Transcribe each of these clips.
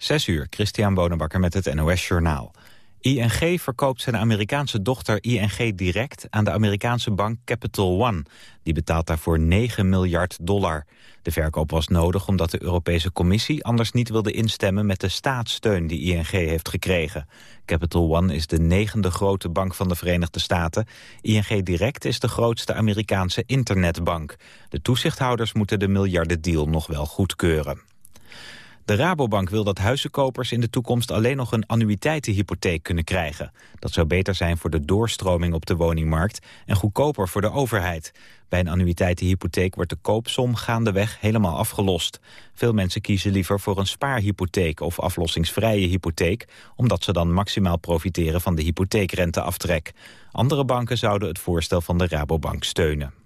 Zes uur, Christian Bonenbakker met het NOS Journaal. ING verkoopt zijn Amerikaanse dochter ING Direct aan de Amerikaanse bank Capital One. Die betaalt daarvoor 9 miljard dollar. De verkoop was nodig omdat de Europese Commissie anders niet wilde instemmen met de staatssteun die ING heeft gekregen. Capital One is de negende grote bank van de Verenigde Staten. ING Direct is de grootste Amerikaanse internetbank. De toezichthouders moeten de miljardendeal nog wel goedkeuren. De Rabobank wil dat huizenkopers in de toekomst alleen nog een annuïteitenhypotheek kunnen krijgen. Dat zou beter zijn voor de doorstroming op de woningmarkt en goedkoper voor de overheid. Bij een annuïteitenhypotheek wordt de koopsom gaandeweg helemaal afgelost. Veel mensen kiezen liever voor een spaarhypotheek of aflossingsvrije hypotheek, omdat ze dan maximaal profiteren van de hypotheekrenteaftrek. Andere banken zouden het voorstel van de Rabobank steunen.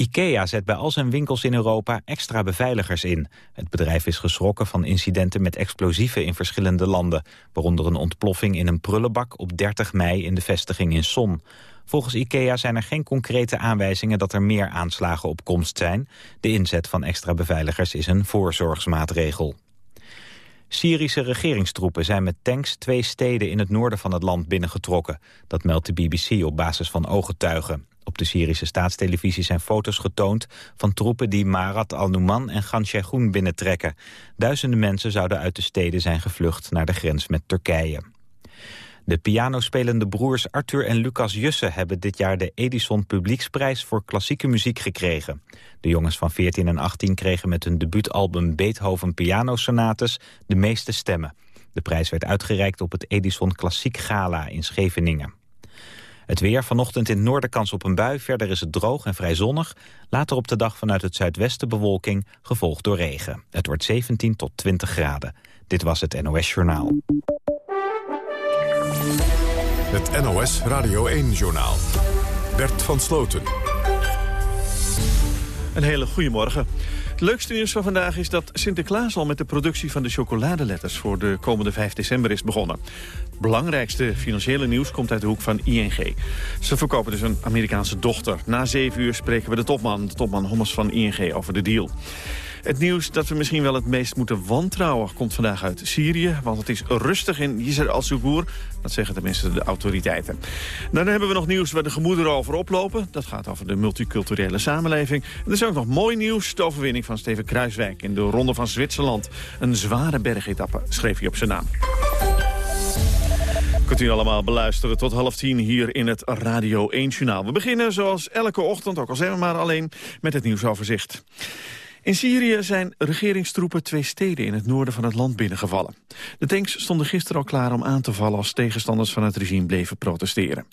IKEA zet bij al zijn winkels in Europa extra beveiligers in. Het bedrijf is geschrokken van incidenten met explosieven in verschillende landen. Waaronder een ontploffing in een prullenbak op 30 mei in de vestiging in Son. Volgens IKEA zijn er geen concrete aanwijzingen dat er meer aanslagen op komst zijn. De inzet van extra beveiligers is een voorzorgsmaatregel. Syrische regeringstroepen zijn met tanks twee steden in het noorden van het land binnengetrokken. Dat meldt de BBC op basis van ooggetuigen. Op de Syrische staatstelevisie zijn foto's getoond van troepen die Marat al-Numan en Sheikhoun binnentrekken. Duizenden mensen zouden uit de steden zijn gevlucht naar de grens met Turkije. De pianospelende broers Arthur en Lucas Jussen hebben dit jaar de Edison Publieksprijs voor klassieke muziek gekregen. De jongens van 14 en 18 kregen met hun debuutalbum Beethoven Pianosonates de meeste stemmen. De prijs werd uitgereikt op het Edison Klassiek Gala in Scheveningen. Het weer vanochtend in het noorden kans op een bui. Verder is het droog en vrij zonnig. Later op de dag vanuit het zuidwesten bewolking, gevolgd door regen. Het wordt 17 tot 20 graden. Dit was het NOS Journaal. Het NOS Radio 1-journaal. Bert van Sloten. Een hele goede morgen. Het leukste nieuws van vandaag is dat Sinterklaas al met de productie van de chocoladeletters voor de komende 5 december is begonnen. Het belangrijkste financiële nieuws komt uit de hoek van ING. Ze verkopen dus een Amerikaanse dochter. Na 7 uur spreken we de topman, de topman Hommers van ING, over de deal. Het nieuws dat we misschien wel het meest moeten wantrouwen... komt vandaag uit Syrië, want het is rustig in Yisr al-Sugur. Dat zeggen tenminste de autoriteiten. Dan hebben we nog nieuws waar de gemoederen over oplopen. Dat gaat over de multiculturele samenleving. En er is ook nog mooi nieuws, de overwinning van Steven Kruiswijk... in de Ronde van Zwitserland. Een zware bergetappe, schreef hij op zijn naam. Kunt u allemaal beluisteren tot half tien hier in het Radio 1-journaal. We beginnen zoals elke ochtend, ook al zijn we maar alleen, met het nieuwsoverzicht. In Syrië zijn regeringstroepen twee steden in het noorden van het land binnengevallen. De tanks stonden gisteren al klaar om aan te vallen als tegenstanders van het regime bleven protesteren.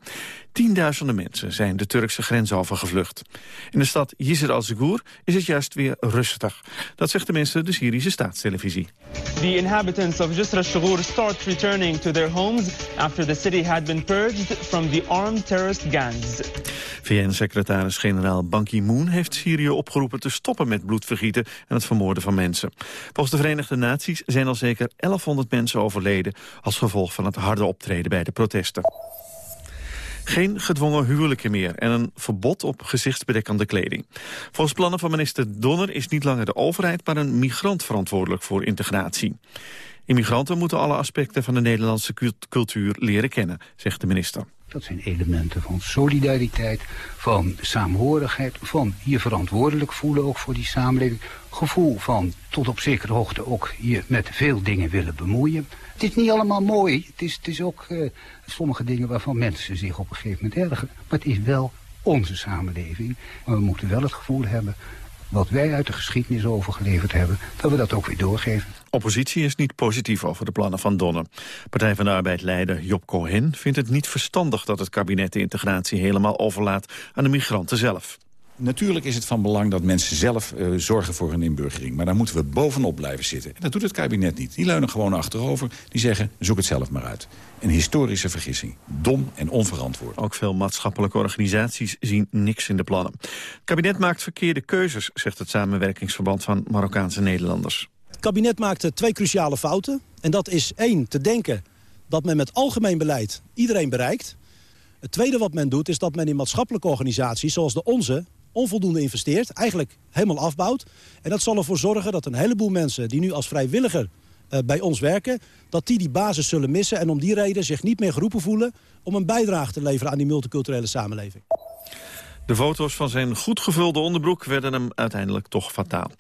Tienduizenden mensen zijn de Turkse grens overgevlucht. In de stad Yizr al-Zugur is het juist weer rustig. Dat zegt tenminste de Syrische staatstelevisie. The inhabitants of Jisr al-Shugur start returning to their homes after the city had been purged from the armed terrorist gangs. VN-secretaris-generaal Ban Ki-moon heeft Syrië opgeroepen te stoppen met bloedvergieten en het vermoorden van mensen. Volgens de Verenigde Naties zijn al zeker 1100 mensen overleden als gevolg van het harde optreden bij de protesten. Geen gedwongen huwelijken meer en een verbod op gezichtsbedekkende kleding. Volgens plannen van minister Donner is niet langer de overheid... maar een migrant verantwoordelijk voor integratie. Immigranten moeten alle aspecten van de Nederlandse cultuur leren kennen, zegt de minister. Dat zijn elementen van solidariteit, van saamhorigheid, van je verantwoordelijk voelen ook voor die samenleving. Gevoel van tot op zekere hoogte ook je met veel dingen willen bemoeien. Het is niet allemaal mooi, het is, het is ook uh, sommige dingen waarvan mensen zich op een gegeven moment ergeren. Maar het is wel onze samenleving. Maar we moeten wel het gevoel hebben wat wij uit de geschiedenis overgeleverd hebben, dat we dat ook weer doorgeven. Oppositie is niet positief over de plannen van Donner. Partij van de Arbeid-leider Job Cohen vindt het niet verstandig dat het kabinet de integratie helemaal overlaat aan de migranten zelf. Natuurlijk is het van belang dat mensen zelf uh, zorgen voor hun inburgering. Maar daar moeten we bovenop blijven zitten. En dat doet het kabinet niet. Die leunen gewoon achterover. Die zeggen, zoek het zelf maar uit. Een historische vergissing. Dom en onverantwoord. Ook veel maatschappelijke organisaties zien niks in de plannen. Het kabinet maakt verkeerde keuzes, zegt het samenwerkingsverband van Marokkaanse Nederlanders. Het kabinet maakt twee cruciale fouten. En dat is één, te denken dat men met algemeen beleid iedereen bereikt. Het tweede wat men doet is dat men in maatschappelijke organisaties zoals de onze onvoldoende investeert, eigenlijk helemaal afbouwt. En dat zal ervoor zorgen dat een heleboel mensen die nu als vrijwilliger eh, bij ons werken... dat die die basis zullen missen en om die reden zich niet meer geroepen voelen... om een bijdrage te leveren aan die multiculturele samenleving. De foto's van zijn goed gevulde onderbroek werden hem uiteindelijk toch fataal.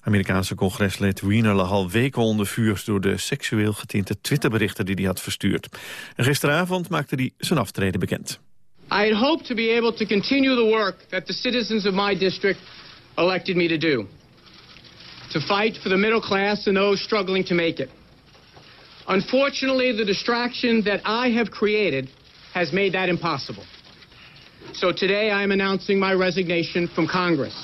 Amerikaanse congreslid Wiener lag al weken onder vuur... door de seksueel getinte Twitterberichten die hij had verstuurd. En gisteravond maakte hij zijn aftreden bekend. I had hoped to be able to continue the work that the citizens of my district elected me to do. To fight for the middle class and those struggling to make it. Unfortunately, the distraction that I have created has made that impossible. So today I am announcing my resignation from Congress.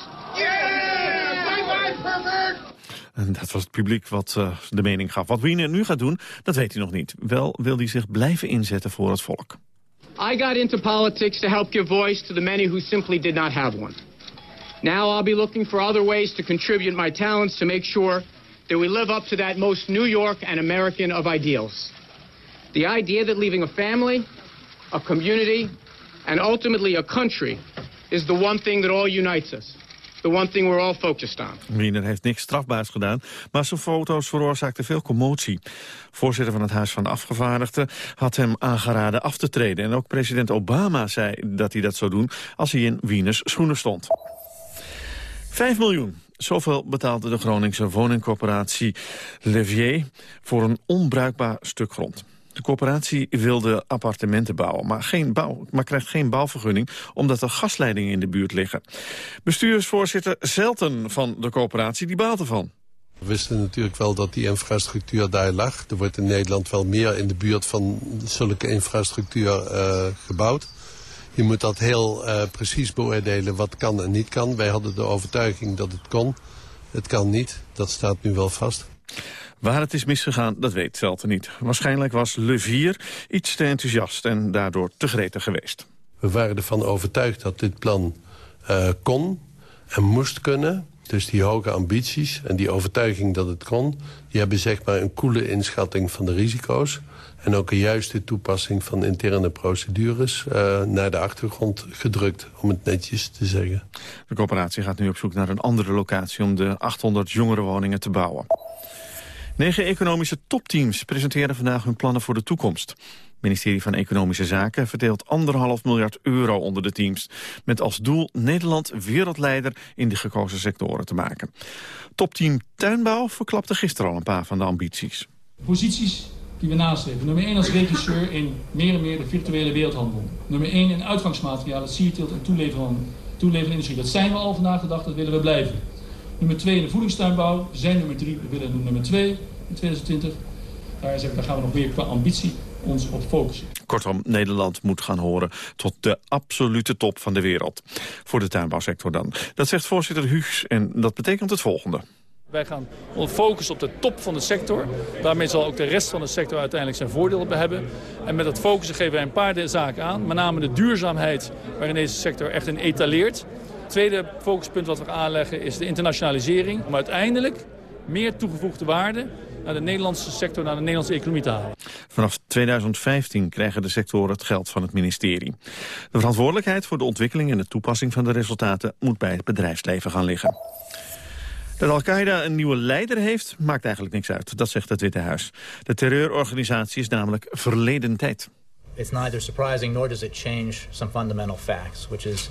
En dat was het publiek wat uh, de mening gaf. Wat Wiener nu gaat doen, dat weet hij nog niet. Wel wil hij zich blijven inzetten voor het volk. I got into politics to help give voice to the many who simply did not have one. Now I'll be looking for other ways to contribute my talents to make sure that we live up to that most New York and American of ideals. The idea that leaving a family, a community, and ultimately a country is the one thing that all unites us. Wiener heeft niks strafbaars gedaan, maar zijn foto's veroorzaakten veel commotie. Voorzitter van het Huis van Afgevaardigden had hem aangeraden af te treden. En ook president Obama zei dat hij dat zou doen als hij in Wieners schoenen stond. 5 miljoen. Zoveel betaalde de Groningse woningcorporatie Levier voor een onbruikbaar stuk grond. De corporatie wilde appartementen bouwen, maar, geen bouw, maar krijgt geen bouwvergunning omdat er gasleidingen in de buurt liggen. Bestuursvoorzitter Zelten van de corporatie die baalt ervan. We wisten natuurlijk wel dat die infrastructuur daar lag. Er wordt in Nederland wel meer in de buurt van zulke infrastructuur uh, gebouwd. Je moet dat heel uh, precies beoordelen wat kan en niet kan. Wij hadden de overtuiging dat het kon. Het kan niet, dat staat nu wel vast. Waar het is misgegaan, dat weet Zelten niet. Waarschijnlijk was Le Vier iets te enthousiast en daardoor te gretig geweest. We waren ervan overtuigd dat dit plan uh, kon en moest kunnen. Dus die hoge ambities en die overtuiging dat het kon... die hebben zeg maar een koele inschatting van de risico's... en ook een juiste toepassing van interne procedures... Uh, naar de achtergrond gedrukt, om het netjes te zeggen. De coöperatie gaat nu op zoek naar een andere locatie... om de 800 jongerenwoningen te bouwen. Negen economische topteams presenteren vandaag hun plannen voor de toekomst. Het ministerie van Economische Zaken verdeelt anderhalf miljard euro onder de teams. Met als doel Nederland wereldleider in de gekozen sectoren te maken. Topteam Tuinbouw verklapte gisteren al een paar van de ambities. Posities die we nastreven. Nummer 1 als regisseur in meer en meer de virtuele wereldhandel. Nummer 1 in uitgangsmaterialen, sierteelt en toeleverende industrie. Dat zijn we al vandaag dag, dat willen we blijven. Nummer 2 in de voedingstuinbouw. zijn nummer 3, we willen nummer 2 in 2020. Daar, zeggen, daar gaan we nog weer qua ambitie ons op focussen. Kortom, Nederland moet gaan horen tot de absolute top van de wereld. Voor de tuinbouwsector dan. Dat zegt voorzitter Hugs en dat betekent het volgende. Wij gaan ons focussen op de top van de sector. Daarmee zal ook de rest van de sector uiteindelijk zijn voordeel hebben. En met dat focussen geven wij een paar zaken aan. Met name de duurzaamheid waarin deze sector echt in etaleert tweede focuspunt wat we aanleggen is de internationalisering. Om uiteindelijk meer toegevoegde waarde naar de Nederlandse sector, naar de Nederlandse economie te halen. Vanaf 2015 krijgen de sectoren het geld van het ministerie. De verantwoordelijkheid voor de ontwikkeling en de toepassing van de resultaten moet bij het bedrijfsleven gaan liggen. Dat Al-Qaeda een nieuwe leider heeft, maakt eigenlijk niks uit. Dat zegt het Witte Huis. De terreurorganisatie is namelijk verleden tijd. It's neither surprising nor does it change some fundamental facts, which is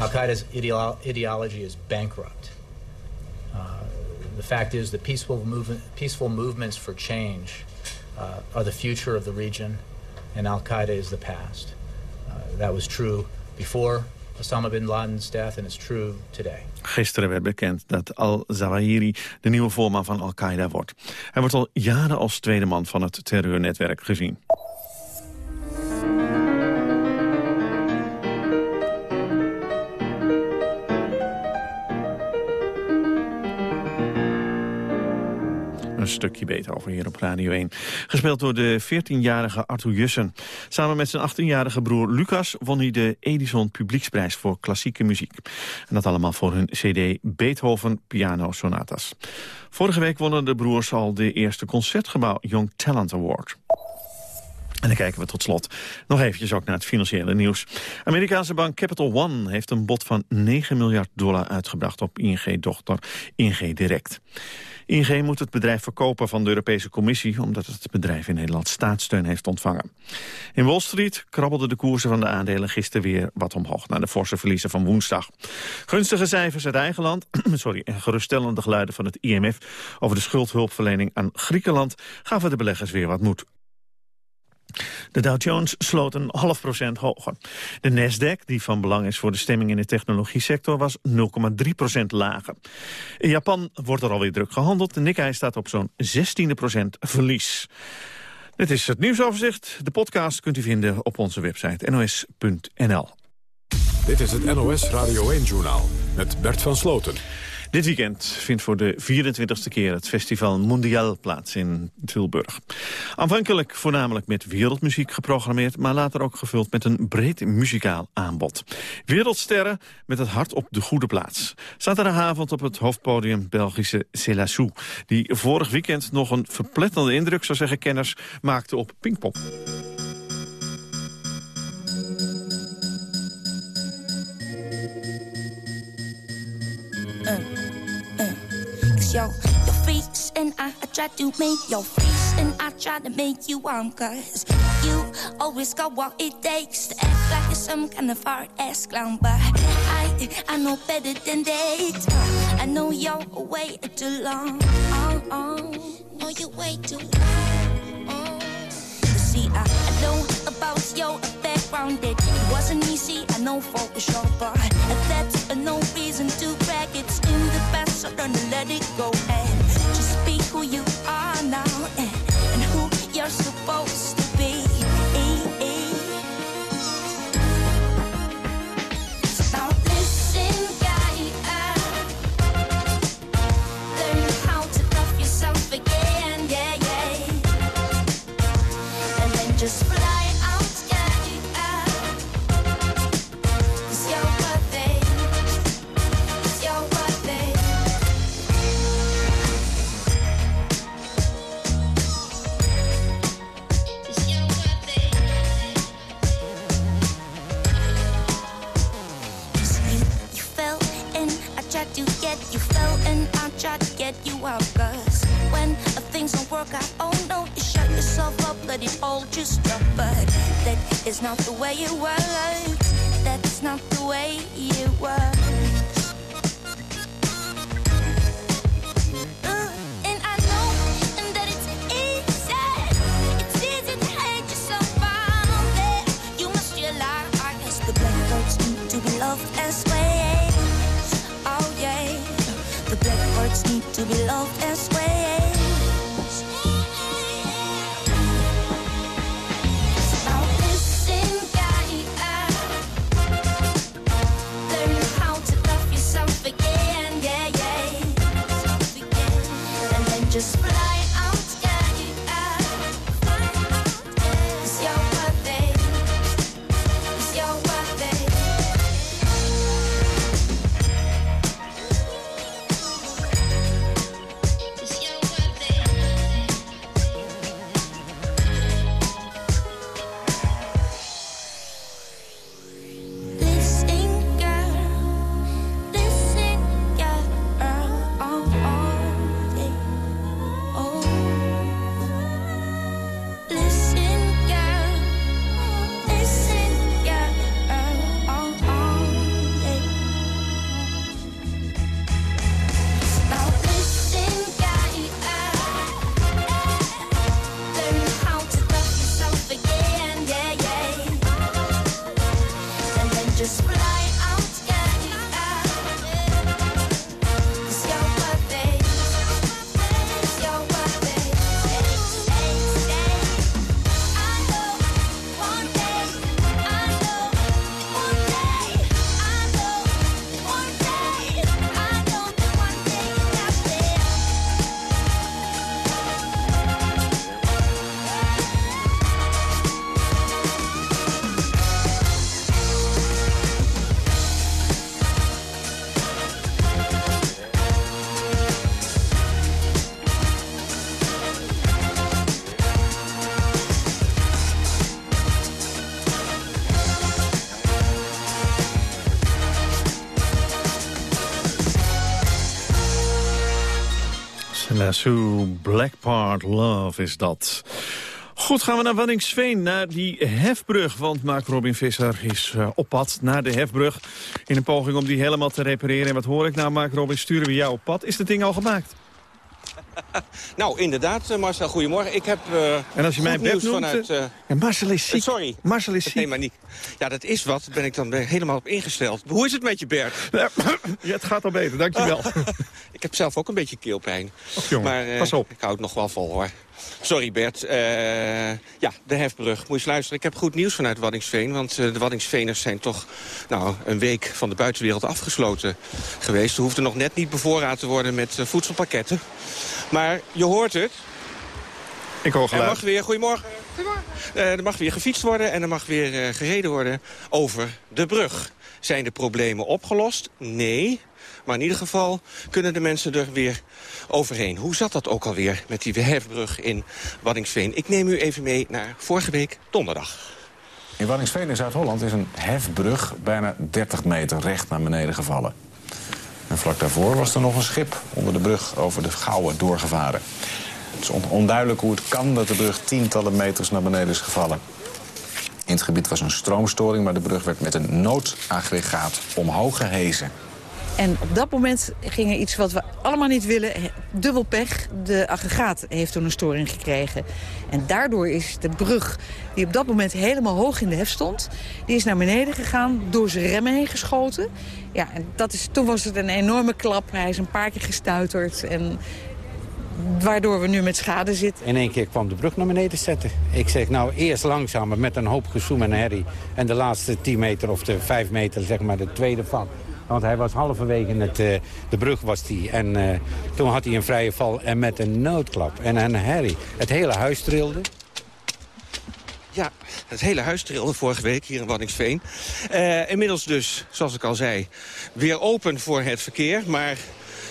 Al Qaeda's ideolo ideology is bankrupt. Uh, the fact is that peaceful, movement, peaceful movements for change uh, are the future of the region, and Al Qaeda is the past. Uh, that was true before Osama bin Laden's death, and it's true today. Gisteren werd bekend dat al-Zawahiri de nieuwe voorman van Al-Qaeda wordt. Hij wordt al jaren als tweede man van het terreurnetwerk gezien. Stukje beter over hier op Radio 1. Gespeeld door de 14-jarige Arthur Jussen. Samen met zijn 18-jarige broer Lucas won hij de Edison Publieksprijs voor klassieke muziek. En dat allemaal voor hun cd Beethoven Piano Sonatas. Vorige week wonnen de broers al de eerste Concertgebouw Young Talent Award. En dan kijken we tot slot nog eventjes ook naar het financiële nieuws. Amerikaanse bank Capital One heeft een bod van 9 miljard dollar uitgebracht op ING-dochter ING Direct. ING moet het bedrijf verkopen van de Europese Commissie... omdat het bedrijf in Nederland staatssteun heeft ontvangen. In Wall Street krabbelden de koersen van de aandelen gisteren weer wat omhoog... na de forse verliezen van woensdag. Gunstige cijfers uit eigen land sorry, en geruststellende geluiden van het IMF... over de schuldhulpverlening aan Griekenland gaven de beleggers weer wat moed. De Dow Jones sloot een half procent hoger. De Nasdaq, die van belang is voor de stemming in de technologiesector, was 0,3 procent lager. In Japan wordt er alweer druk gehandeld. De Nikkei staat op zo'n 16 procent verlies. Dit is het nieuwsoverzicht. De podcast kunt u vinden op onze website nos.nl. Dit is het NOS Radio 1-journaal met Bert van Sloten. Dit weekend vindt voor de 24e keer het festival Mondial plaats in Tilburg. Aanvankelijk voornamelijk met wereldmuziek geprogrammeerd... maar later ook gevuld met een breed muzikaal aanbod. Wereldsterren met het hart op de goede plaats. Zaterdagavond op het hoofdpodium Belgische Celassou... die vorig weekend nog een verpletterende indruk, zo zeggen kenners... maakte op Pinkpop. Your, your face and I, I try to make your face and I try to make you warm cause you always got what it takes to act like some kind of hard ass clown but I, I know better than that I know you're way too long oh, oh. know you're way too long. See, I, I know about your background It wasn't easy, I know for sure But that's no reason to brag It's in the past, so to let it go. And get you out Cause when things don't work out, oh no, you shut yourself up, let it all just drop. But that is not the way it works That's not the way it works to be loved as well Now listen, learn how to love yourself again, yeah, yeah. And then just Sue Blackpart Love is dat. Goed, gaan we naar Wanningsveen, naar die hefbrug. Want Mark Robin Visser is uh, op pad naar de hefbrug... in een poging om die helemaal te repareren. En wat hoor ik nou, Mark Robin, sturen we jou op pad. Is het ding al gemaakt? nou, inderdaad, eh, Marcel, goedemorgen. Ik heb uh, En als je mij bent noemt... Vanuit, uh, ja, Marcel is ziek. sorry. Marcel is ziek. Nee, maar niet. Ja, dat is wat. Daar ben ik dan helemaal op ingesteld. Hoe is het met je, Bert? ja, het gaat al beter, dankjewel. ik heb zelf ook een beetje keelpijn. Och, jongen, maar, pas op. Ik hou het nog wel vol, hoor. Sorry Bert. Uh, ja, de hefbrug. Moet je eens luisteren. Ik heb goed nieuws vanuit Waddingsveen. Want uh, de Waddingsveners zijn toch nou, een week van de buitenwereld afgesloten geweest. Ze hoefden nog net niet bevoorraad te worden met uh, voedselpakketten. Maar je hoort het. Ik hoor geluid. Er mag weer, goedemorgen. goedemorgen. er mag weer gefietst worden en er mag weer gereden worden over de brug. Zijn de problemen opgelost? Nee. Maar in ieder geval kunnen de mensen er weer overheen. Hoe zat dat ook alweer met die hefbrug in Waddingsveen? Ik neem u even mee naar vorige week donderdag. In Waddingsveen in Zuid-Holland is een hefbrug bijna 30 meter recht naar beneden gevallen. En vlak daarvoor was er nog een schip onder de brug over de Gouwen doorgevaren. Het is onduidelijk hoe het kan dat de brug tientallen meters naar beneden is gevallen. In het gebied was een stroomstoring, maar de brug werd met een noodaggregaat omhoog gehezen. En op dat moment ging er iets wat we allemaal niet willen. Dubbel pech. De aggregaat heeft toen een storing gekregen. En daardoor is de brug, die op dat moment helemaal hoog in de hef stond... die is naar beneden gegaan, door zijn remmen heen geschoten. Ja, en dat is, toen was het een enorme klap. Hij is een paar keer gestuiterd. En waardoor we nu met schade zitten. In één keer kwam de brug naar beneden zetten. Ik zeg nou eerst langzamer met een hoop gezoem en herrie. En de laatste 10 meter of de 5 meter, zeg maar, de tweede val. Want hij was halverwege het, uh, de brug was die. En uh, toen had hij een vrije val en met een noodklap en een herrie. Het hele huis trilde. Ja, het hele huis trilde vorige week hier in Waddingsveen. Uh, inmiddels dus, zoals ik al zei, weer open voor het verkeer. Maar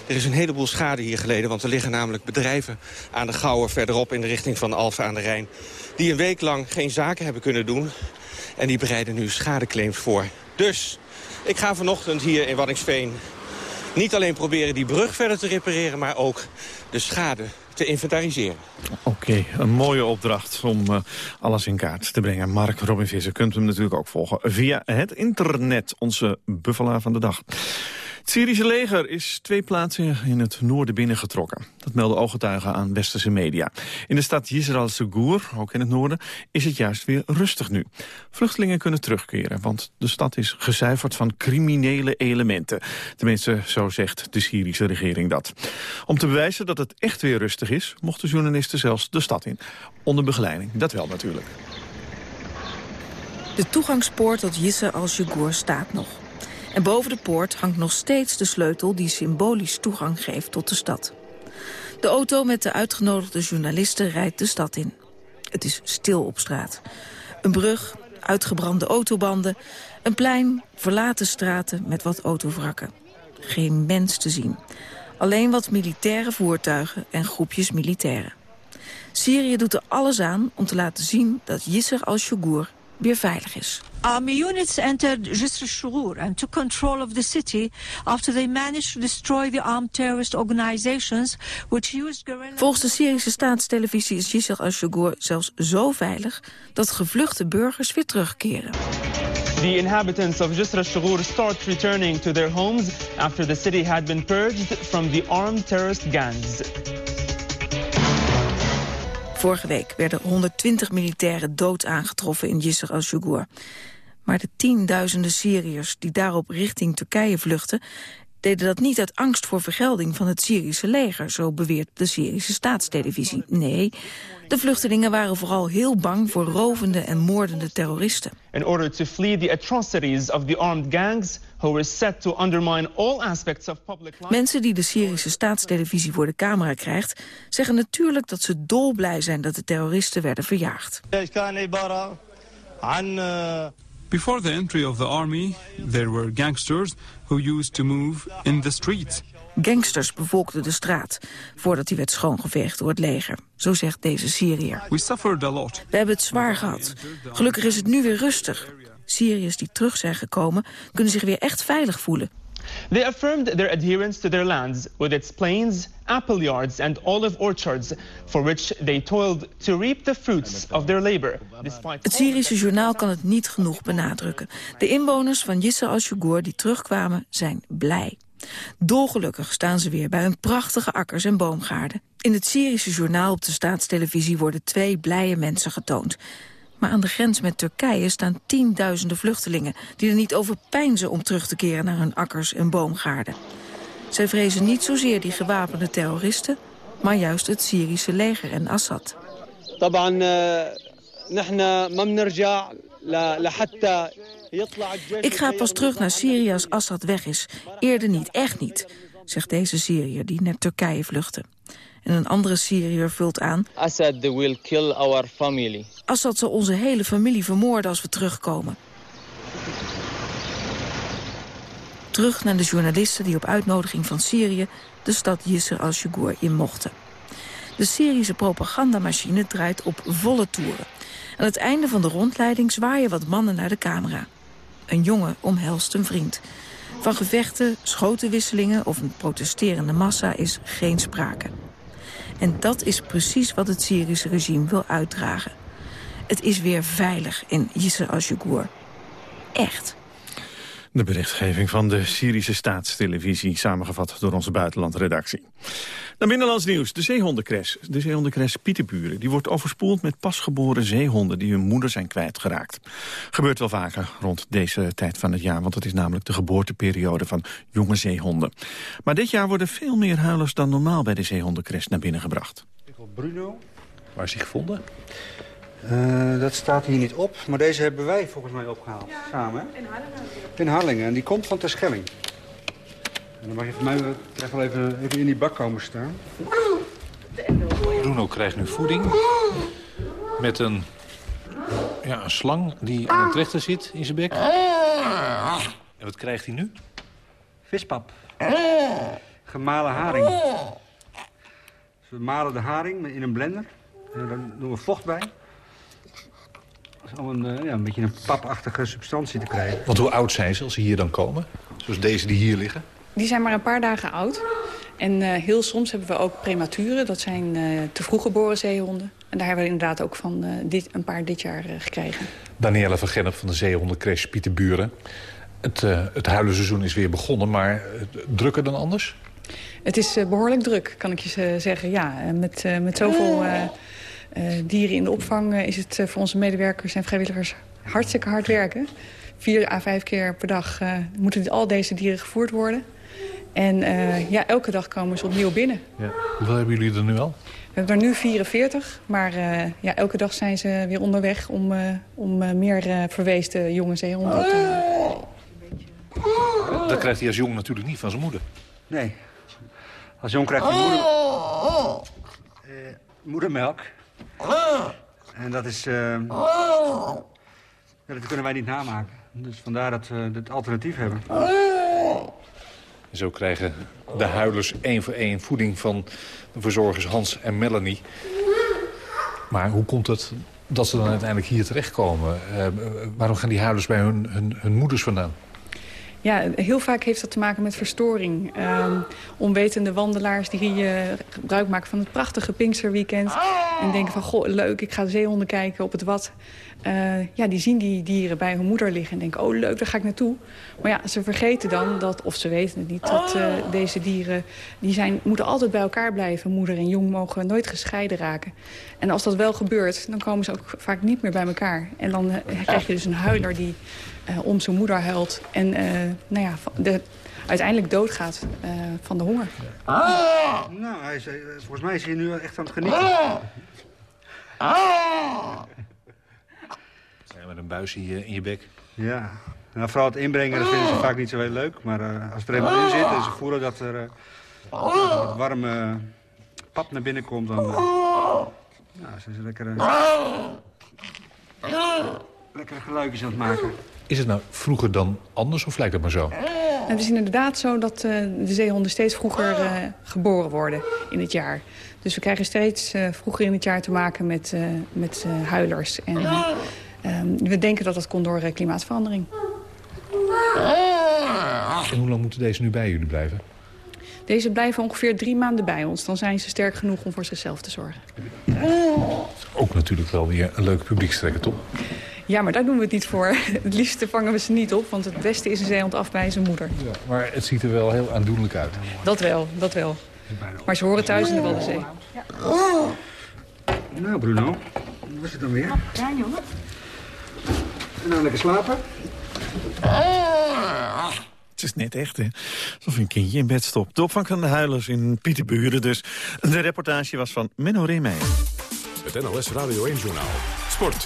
er is een heleboel schade hier geleden. Want er liggen namelijk bedrijven aan de Gouwen verderop in de richting van Alfa aan de Rijn. Die een week lang geen zaken hebben kunnen doen. En die bereiden nu schadeclaims voor. Dus ik ga vanochtend hier in Waddingsveen niet alleen proberen die brug verder te repareren... maar ook de schade te inventariseren. Oké, een mooie opdracht om uh, alles in kaart te brengen. Mark Robin Visser kunt hem natuurlijk ook volgen via het internet. Onze buffelaar van de dag. Het Syrische leger is twee plaatsen in het noorden binnengetrokken. Dat melden ooggetuigen aan westerse media. In de stad Yisrael Segur, ook in het noorden, is het juist weer rustig nu. Vluchtelingen kunnen terugkeren, want de stad is gezuiverd van criminele elementen. Tenminste, zo zegt de Syrische regering dat. Om te bewijzen dat het echt weer rustig is, mochten journalisten zelfs de stad in. Onder begeleiding, dat wel natuurlijk. De toegangspoort tot Yisrael al staat nog. En boven de poort hangt nog steeds de sleutel die symbolisch toegang geeft tot de stad. De auto met de uitgenodigde journalisten rijdt de stad in. Het is stil op straat. Een brug, uitgebrande autobanden, een plein, verlaten straten met wat autovrakken. Geen mens te zien. Alleen wat militaire voertuigen en groepjes militairen. Syrië doet er alles aan om te laten zien dat Yisr al-Shugur weer veilig is. Army units entered Jisr al-Shughur and took control of the city after they managed to destroy the armed terrorist organizations which used guerrilla... Volgens de Syrische staatstelevisie is Jisr al-Shughur zelfs zo veilig dat gevluchte burgers weer terugkeren. The inhabitants of Jisr al-Shughur start returning to their homes after the city had been purged from the armed terrorist gangs. Vorige week werden 120 militairen dood aangetroffen in Yisr al-Shugur. Maar de tienduizenden Syriërs die daarop richting Turkije vluchten... deden dat niet uit angst voor vergelding van het Syrische leger... zo beweert de Syrische staatstelevisie. Nee, de vluchtelingen waren vooral heel bang voor rovende en moordende terroristen. In order to flee the atrocities of the armed gangs who were set to undermine all aspects of public life. Mensen die de Syrische staatstelevisie voor de camera krijgt, zeggen natuurlijk dat ze dolblij zijn dat de terroristen werden verjaagd. Before the entry of the army, there were gangsters who used to move in the streets. Gangsters bevolkten de straat voordat hij werd schoongeveegd door het leger. Zo zegt deze Syriër. We suffered a lot. We hebben het zwaar gehad. Gelukkig is het nu weer rustig. Syriërs die terug zijn gekomen kunnen zich weer echt veilig voelen. They affirmed their adherence to their lands with its plains, apple yards and olive orchards for which they toiled to reap the fruits of their labor. Het Syrische journaal kan het niet genoeg benadrukken. De inwoners van Yissa al-Shugur die terugkwamen zijn blij. Dolgelukkig staan ze weer bij hun prachtige akkers en boomgaarden. In het Syrische journaal op de staatstelevisie worden twee blije mensen getoond. Maar aan de grens met Turkije staan tienduizenden vluchtelingen... die er niet over pijnzen om terug te keren naar hun akkers en boomgaarden. Zij vrezen niet zozeer die gewapende terroristen... maar juist het Syrische leger en Assad. Ik ga pas terug naar Syrië als Assad weg is. Eerder niet, echt niet, zegt deze Syriër die naar Turkije vluchtte. En een andere Syriër vult aan... Assad will kill our family. Assad zal onze hele familie vermoorden als we terugkomen. Terug naar de journalisten die op uitnodiging van Syrië... de stad Yisr al-Shugur in mochten. De Syrische propagandamachine draait op volle toeren. Aan het einde van de rondleiding zwaaien wat mannen naar de camera. Een jongen omhelst een vriend. Van gevechten, schotenwisselingen of een protesterende massa is geen sprake. En dat is precies wat het Syrische regime wil uitdragen. Het is weer veilig in Yisr al-Shugur. Echt. De berichtgeving van de Syrische staatstelevisie, samengevat door onze buitenlandredactie. Naar binnenlands nieuws, de zeehondencrash. De zeehondencrash Pieterburen, die wordt overspoeld met pasgeboren zeehonden die hun moeder zijn kwijtgeraakt. Gebeurt wel vaker rond deze tijd van het jaar, want het is namelijk de geboorteperiode van jonge zeehonden. Maar dit jaar worden veel meer huilers dan normaal bij de zeehondencrash naar binnen gebracht. Bruno. Waar is hij gevonden? Uh, dat staat hier niet op, maar deze hebben wij volgens mij opgehaald. Samen, hè? In Harlingen. In Harlingen, en die komt van Terschelling. En dan mag je van mij echt wel even, even in die bak komen staan. Bruno krijgt nu voeding met een, ja, een slang die aan het rechter zit in zijn bek. En wat krijgt hij nu? Vispap. Gemalen haring. Dus we malen de haring in een blender. En dan doen we vocht bij om een, ja, een beetje een papachtige substantie te krijgen. Want hoe oud zijn ze als ze hier dan komen? Zoals deze die hier liggen? Die zijn maar een paar dagen oud. En uh, heel soms hebben we ook prematuren. Dat zijn uh, te vroeg geboren zeehonden. En daar hebben we inderdaad ook van uh, dit, een paar dit jaar gekregen. Danielle van Gennep van de Zeehondencrash Pieterburen. Het, het huilenseizoen is weer begonnen, maar drukker dan anders? Het is behoorlijk druk, kan ik je zeggen. Ja, met, met zoveel uh, dieren in de opvang uh, is het uh, voor onze medewerkers en vrijwilligers hartstikke hard werken. Vier à vijf keer per dag moeten al deze dieren gevoerd worden. En ja, elke dag komen ze opnieuw binnen. Ja. Hoeveel hebben jullie er nu al? We hebben er nu 44, maar ja, elke dag zijn ze weer onderweg om, om meer verweesde jonge zeehonden te halen. Dat krijgt hij als jong natuurlijk niet van zijn moeder. Nee. Als jong krijgt hij moeder... moedermelk. En dat is... Uh, dat kunnen wij niet namaken. Dus vandaar dat we het alternatief hebben. Zo krijgen de huilers één voor één voeding van de verzorgers Hans en Melanie. Maar hoe komt het dat ze dan uiteindelijk hier terechtkomen? Uh, waarom gaan die huilers bij hun, hun, hun moeders vandaan? Ja, heel vaak heeft dat te maken met verstoring. Um, onwetende wandelaars die hier gebruik maken van het prachtige Pinksterweekend. En denken van, goh, leuk, ik ga zeehonden kijken op het wat. Uh, ja, die zien die dieren bij hun moeder liggen en denken, oh leuk, daar ga ik naartoe. Maar ja, ze vergeten dan, dat, of ze weten het niet, dat uh, deze dieren... die zijn, moeten altijd bij elkaar blijven. Moeder en jong mogen nooit gescheiden raken. En als dat wel gebeurt, dan komen ze ook vaak niet meer bij elkaar. En dan krijg je dus een huiler die om zijn moeder huilt. En nou ja, de, uiteindelijk doodgaat van de honger. Ah. Nou, hij is, volgens mij is hij nu echt aan het genieten. Ah. Ja, met een buis in je, in je bek. Ja, nou, vooral het inbrengen dat vinden ze vaak niet zo heel leuk. Maar uh, als het er eenmaal in zit en ze voelen dat er uh, warme pap naar binnen komt... dan uh, nou, zijn ze lekker, lekkere geluidjes aan het maken. Is het nou vroeger dan anders of lijkt het maar zo? Het is inderdaad zo dat de zeehonden steeds vroeger geboren worden in het jaar. Dus we krijgen steeds vroeger in het jaar te maken met, met huilers en... Um, we denken dat dat komt door klimaatverandering. En hoe lang moeten deze nu bij jullie blijven? Deze blijven ongeveer drie maanden bij ons. Dan zijn ze sterk genoeg om voor zichzelf te zorgen. Ook natuurlijk wel weer een leuke publiekstrekker, toch? Ja, maar daar doen we het niet voor. Het liefste vangen we ze niet op, want het beste is een zeehond af bij zijn moeder. Ja, maar het ziet er wel heel aandoenlijk uit. Dat wel, dat wel. Maar ze horen thuis in de Waddenzee. Nou, Bruno, hoe was het dan weer? Ja, jongen. En nou lekker slapen? Het is net echt, hè? Alsof je een kindje in bed stopt. De opvang van de huilers in Pieterburen dus. De reportage was van Menno Reemeijer. Het NOS Radio 1-journaal. Sport.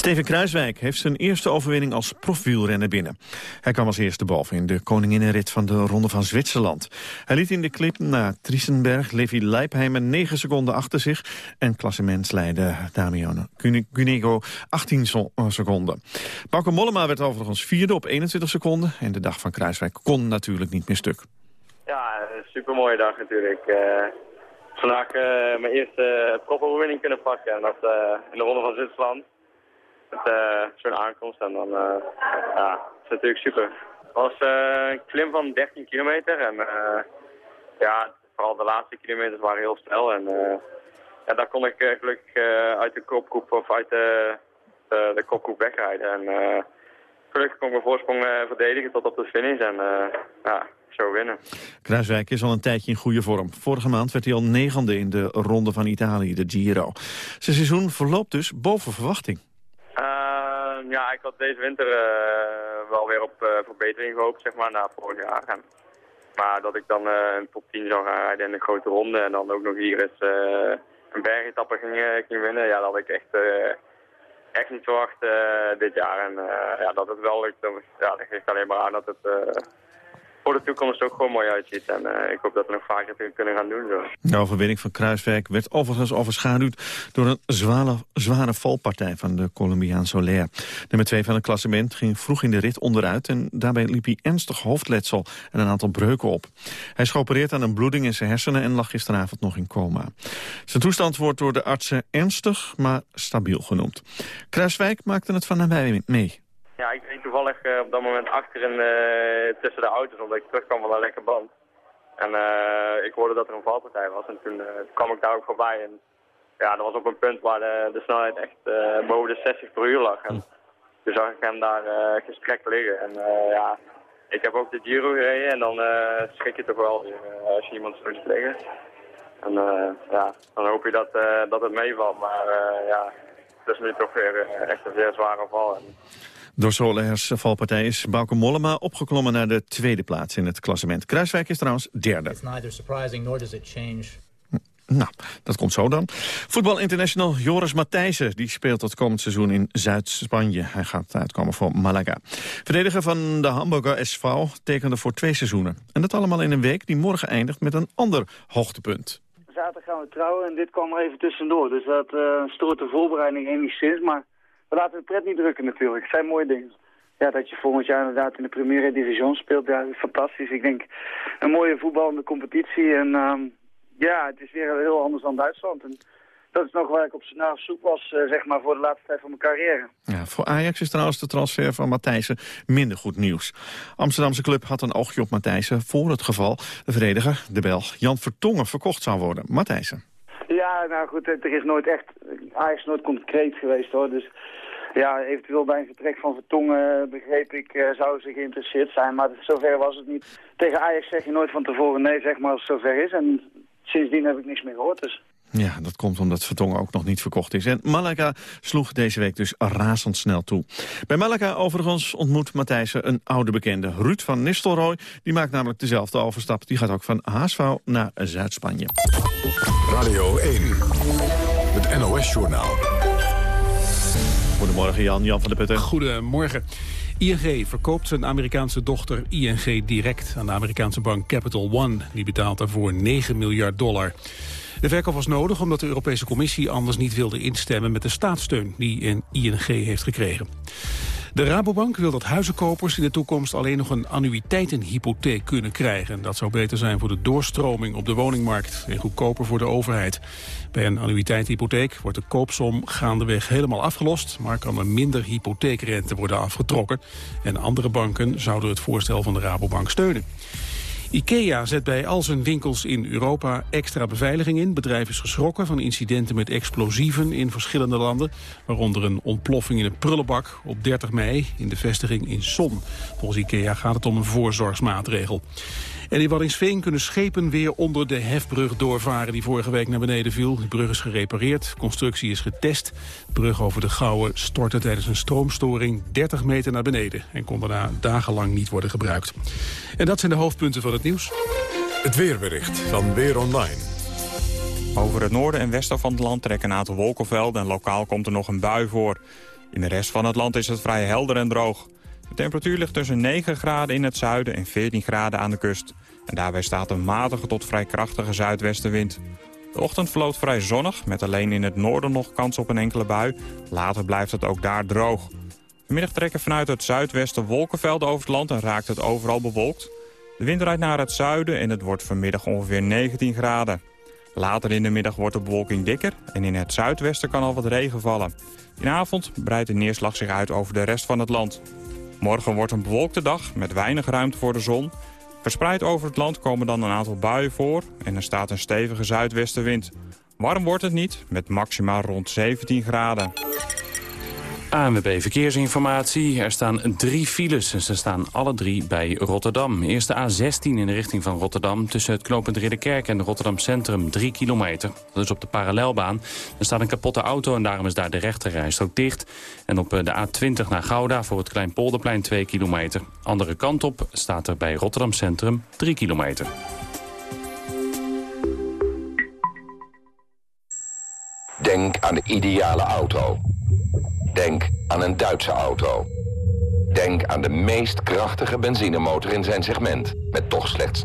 Steven Kruiswijk heeft zijn eerste overwinning als profwielrenner binnen. Hij kwam als eerste boven in de koninginnenrit van de Ronde van Zwitserland. Hij liet in de clip na Triesenberg Levi Leipheimer 9 seconden achter zich... en klassementsleider Damiano Cunego 18 seconden. Bauke Mollema werd overigens vierde op 21 seconden... en de dag van Kruiswijk kon natuurlijk niet meer stuk. Ja, een supermooie dag natuurlijk. Uh, vandaag uh, mijn eerste profoverwinning kunnen pakken. En dat uh, in de Ronde van Zwitserland uh, zo'n aankomst. En dan, uh, ja, dat is natuurlijk super. Het was uh, een klim van 13 kilometer en ja, vooral de laatste kilometers waren heel snel. En ja, daar kon ik gelukkig uit de kopgroep of uit de, de, de kopgroep wegrijden. En gelukkig kon ik mijn voorsprong verdedigen tot op de finish en ja, zo winnen. Kruiswijk is al een tijdje in goede vorm. Vorige maand werd hij al negende in de Ronde van Italië, de Giro. Zijn seizoen verloopt dus boven verwachting. Ja, ik had deze winter uh, wel weer op uh, verbetering gehoopt, zeg maar, na vorig jaar. En, maar dat ik dan een top 10 zou gaan rijden in de grote ronde en dan ook nog hier eens een bergetappe ging, ging winnen, ja, dat had ik echt, echt niet verwacht dit jaar. En ja, dat het wel lukt, ja, dat geeft alleen maar aan dat het de toekomst ook gewoon mooi uitziet. En uh, ik hoop dat we nog vaker kunnen gaan doen. Zo. De overwinning van Kruiswijk werd overigens overschaduwd... door een zware, zware valpartij van de Colombiaan Soler. Nummer 2 van het klassement ging vroeg in de rit onderuit... en daarbij liep hij ernstig hoofdletsel en een aantal breuken op. Hij is aan een bloeding in zijn hersenen... en lag gisteravond nog in coma. Zijn toestand wordt door de artsen ernstig, maar stabiel genoemd. Kruiswijk maakte het van nabij mee. Ja, ik reed toevallig uh, op dat moment achter in, uh, tussen de auto's, omdat ik terugkwam van een lekker band. En uh, ik hoorde dat er een valpartij was en toen kwam ik daar ook voorbij. En ja, dat was op een punt waar de, de snelheid echt boven de 60 per uur lag. En toen zag ik hem daar gestrekt liggen. En ja, ik heb ook de Giro gereden en dan schrik je toch wel als je iemand zo ziet liggen. En ja, dan hoop je dat, dat het meevalt. Maar ja, het is nu toch weer echt een zeer zware val. En, door Solers valpartij is Bauke Mollema opgeklommen naar de tweede plaats in het klassement. Kruiswijk is trouwens derde. It's neither surprising nor does it change nou, dat komt zo dan. Voetbal International Joris Matthijssen die speelt het komend seizoen in Zuid-Spanje. Hij gaat uitkomen voor Malaga. Verdediger van de Hamburger SV tekende voor twee seizoenen. En dat allemaal in een week die morgen eindigt met een ander hoogtepunt. Zaterdag gaan we trouwen en dit kwam er even tussendoor. Dus dat uh, stoort de voorbereiding enigszins. Maar we laten de pret niet drukken natuurlijk. Het zijn mooie dingen. Ja, dat je volgend jaar inderdaad in de Premiere Division speelt, ja, is fantastisch. Ik denk een mooie voetballende competitie. En um, ja, het is weer heel anders dan Duitsland. En dat is nog waar ik op, naar zoek was, uh, zeg maar, voor de laatste tijd van mijn carrière. Ja, voor Ajax is trouwens de transfer van Matthijssen minder goed nieuws. Amsterdamse club had een oogje op Matthijssen voor het geval de verdediger, de Belg Jan Vertongen, verkocht zou worden. Matthijssen. Ja, nou goed, er is nooit echt, Ajax is nooit concreet geweest hoor, dus ja, eventueel bij een vertrek van Vertongen begreep ik, uh, zou ze geïnteresseerd zijn. Maar zover was het niet. Tegen Ajax zeg je nooit van tevoren nee, zeg maar als het zover is. En sindsdien heb ik niks meer gehoord dus. Ja, dat komt omdat Vertongen ook nog niet verkocht is. En Malaga sloeg deze week dus razendsnel toe. Bij Malaga overigens ontmoet Matthijssen een oude bekende. Ruud van Nistelrooy, die maakt namelijk dezelfde overstap. Die gaat ook van Haasvouw naar Zuid-Spanje. Radio 1, het NOS-journaal. Goedemorgen Jan, Jan van der Putten. Goedemorgen. ING verkoopt zijn Amerikaanse dochter ING direct aan de Amerikaanse bank Capital One. Die betaalt daarvoor 9 miljard dollar. De verkoop was nodig omdat de Europese Commissie anders niet wilde instemmen met de staatssteun die ING heeft gekregen. De Rabobank wil dat huizenkopers in de toekomst alleen nog een annuïteitenhypotheek kunnen krijgen. Dat zou beter zijn voor de doorstroming op de woningmarkt en goedkoper voor de overheid. Bij een annuïteitenhypotheek wordt de koopsom gaandeweg helemaal afgelost, maar kan er minder hypotheekrente worden afgetrokken. En andere banken zouden het voorstel van de Rabobank steunen. IKEA zet bij al zijn winkels in Europa extra beveiliging in. Het bedrijf is geschrokken van incidenten met explosieven in verschillende landen. Waaronder een ontploffing in een prullenbak op 30 mei in de vestiging in Son. Volgens IKEA gaat het om een voorzorgsmaatregel. En in Waddinxveen kunnen schepen weer onder de hefbrug doorvaren die vorige week naar beneden viel. De brug is gerepareerd, constructie is getest. De brug over de Gouwen stortte tijdens een stroomstoring 30 meter naar beneden en kon daarna dagenlang niet worden gebruikt. En dat zijn de hoofdpunten van het nieuws. Het weerbericht van Weer Online. Over het noorden en westen van het land trekken een aantal wolkenvelden... en lokaal komt er nog een bui voor. In de rest van het land is het vrij helder en droog. De temperatuur ligt tussen 9 graden in het zuiden en 14 graden aan de kust. En daarbij staat een matige tot vrij krachtige zuidwestenwind. De ochtend verloopt vrij zonnig, met alleen in het noorden nog kans op een enkele bui. Later blijft het ook daar droog. Vanmiddag trekken vanuit het zuidwesten wolkenvelden over het land en raakt het overal bewolkt. De wind rijdt naar het zuiden en het wordt vanmiddag ongeveer 19 graden. Later in de middag wordt de bewolking dikker en in het zuidwesten kan al wat regen vallen. In de avond breidt de neerslag zich uit over de rest van het land. Morgen wordt een bewolkte dag met weinig ruimte voor de zon. Verspreid over het land komen dan een aantal buien voor en er staat een stevige zuidwestenwind. Warm wordt het niet, met maximaal rond 17 graden. ANWB Verkeersinformatie. Er staan drie files en ze staan alle drie bij Rotterdam. Eerst de A16 in de richting van Rotterdam... tussen het knooppunt Ridderkerk en Rotterdam Centrum, 3 kilometer. Dat is op de parallelbaan. Er staat een kapotte auto en daarom is daar de rechterrijstrook dicht. En op eh, de A20 naar Gouda voor het Kleinpolderplein 2 kilometer. Andere kant op staat er bij Rotterdam Centrum 3 kilometer. Denk aan de ideale auto. Denk aan een Duitse auto. Denk aan de meest krachtige benzinemotor in zijn segment... met toch slechts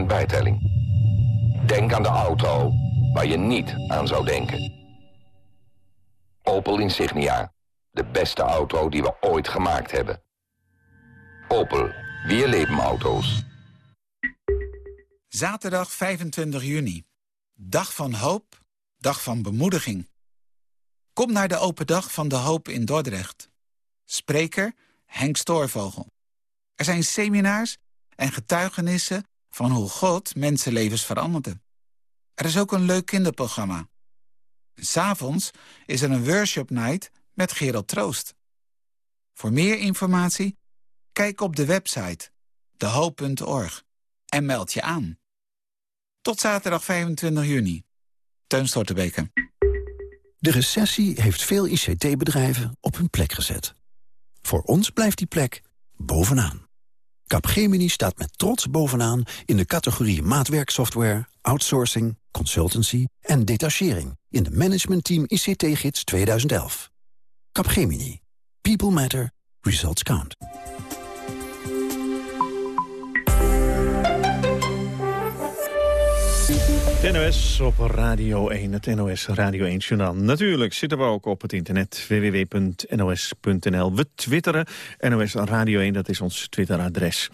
20% bijtelling. Denk aan de auto waar je niet aan zou denken. Opel Insignia. De beste auto die we ooit gemaakt hebben. Opel. Weer leven auto's. Zaterdag 25 juni. Dag van hoop, dag van bemoediging. Kom naar de open dag van de hoop in Dordrecht. Spreker Henk Stoorvogel. Er zijn seminars en getuigenissen van hoe God mensenlevens veranderde. Er is ook een leuk kinderprogramma. S'avonds is er een worship night met Gerald Troost. Voor meer informatie, kijk op de website dehoop.org en meld je aan. Tot zaterdag 25 juni. Stortebeke. De recessie heeft veel ICT-bedrijven op hun plek gezet. Voor ons blijft die plek bovenaan. Capgemini staat met trots bovenaan in de categorie maatwerksoftware, outsourcing, consultancy en detachering in de Management Team ICT-gids 2011. Capgemini. People matter. Results count. Het NOS op Radio 1, het NOS Radio 1 Journaal. Natuurlijk zitten we ook op het internet www.nos.nl. We twitteren NOS Radio 1, dat is ons Twitteradres.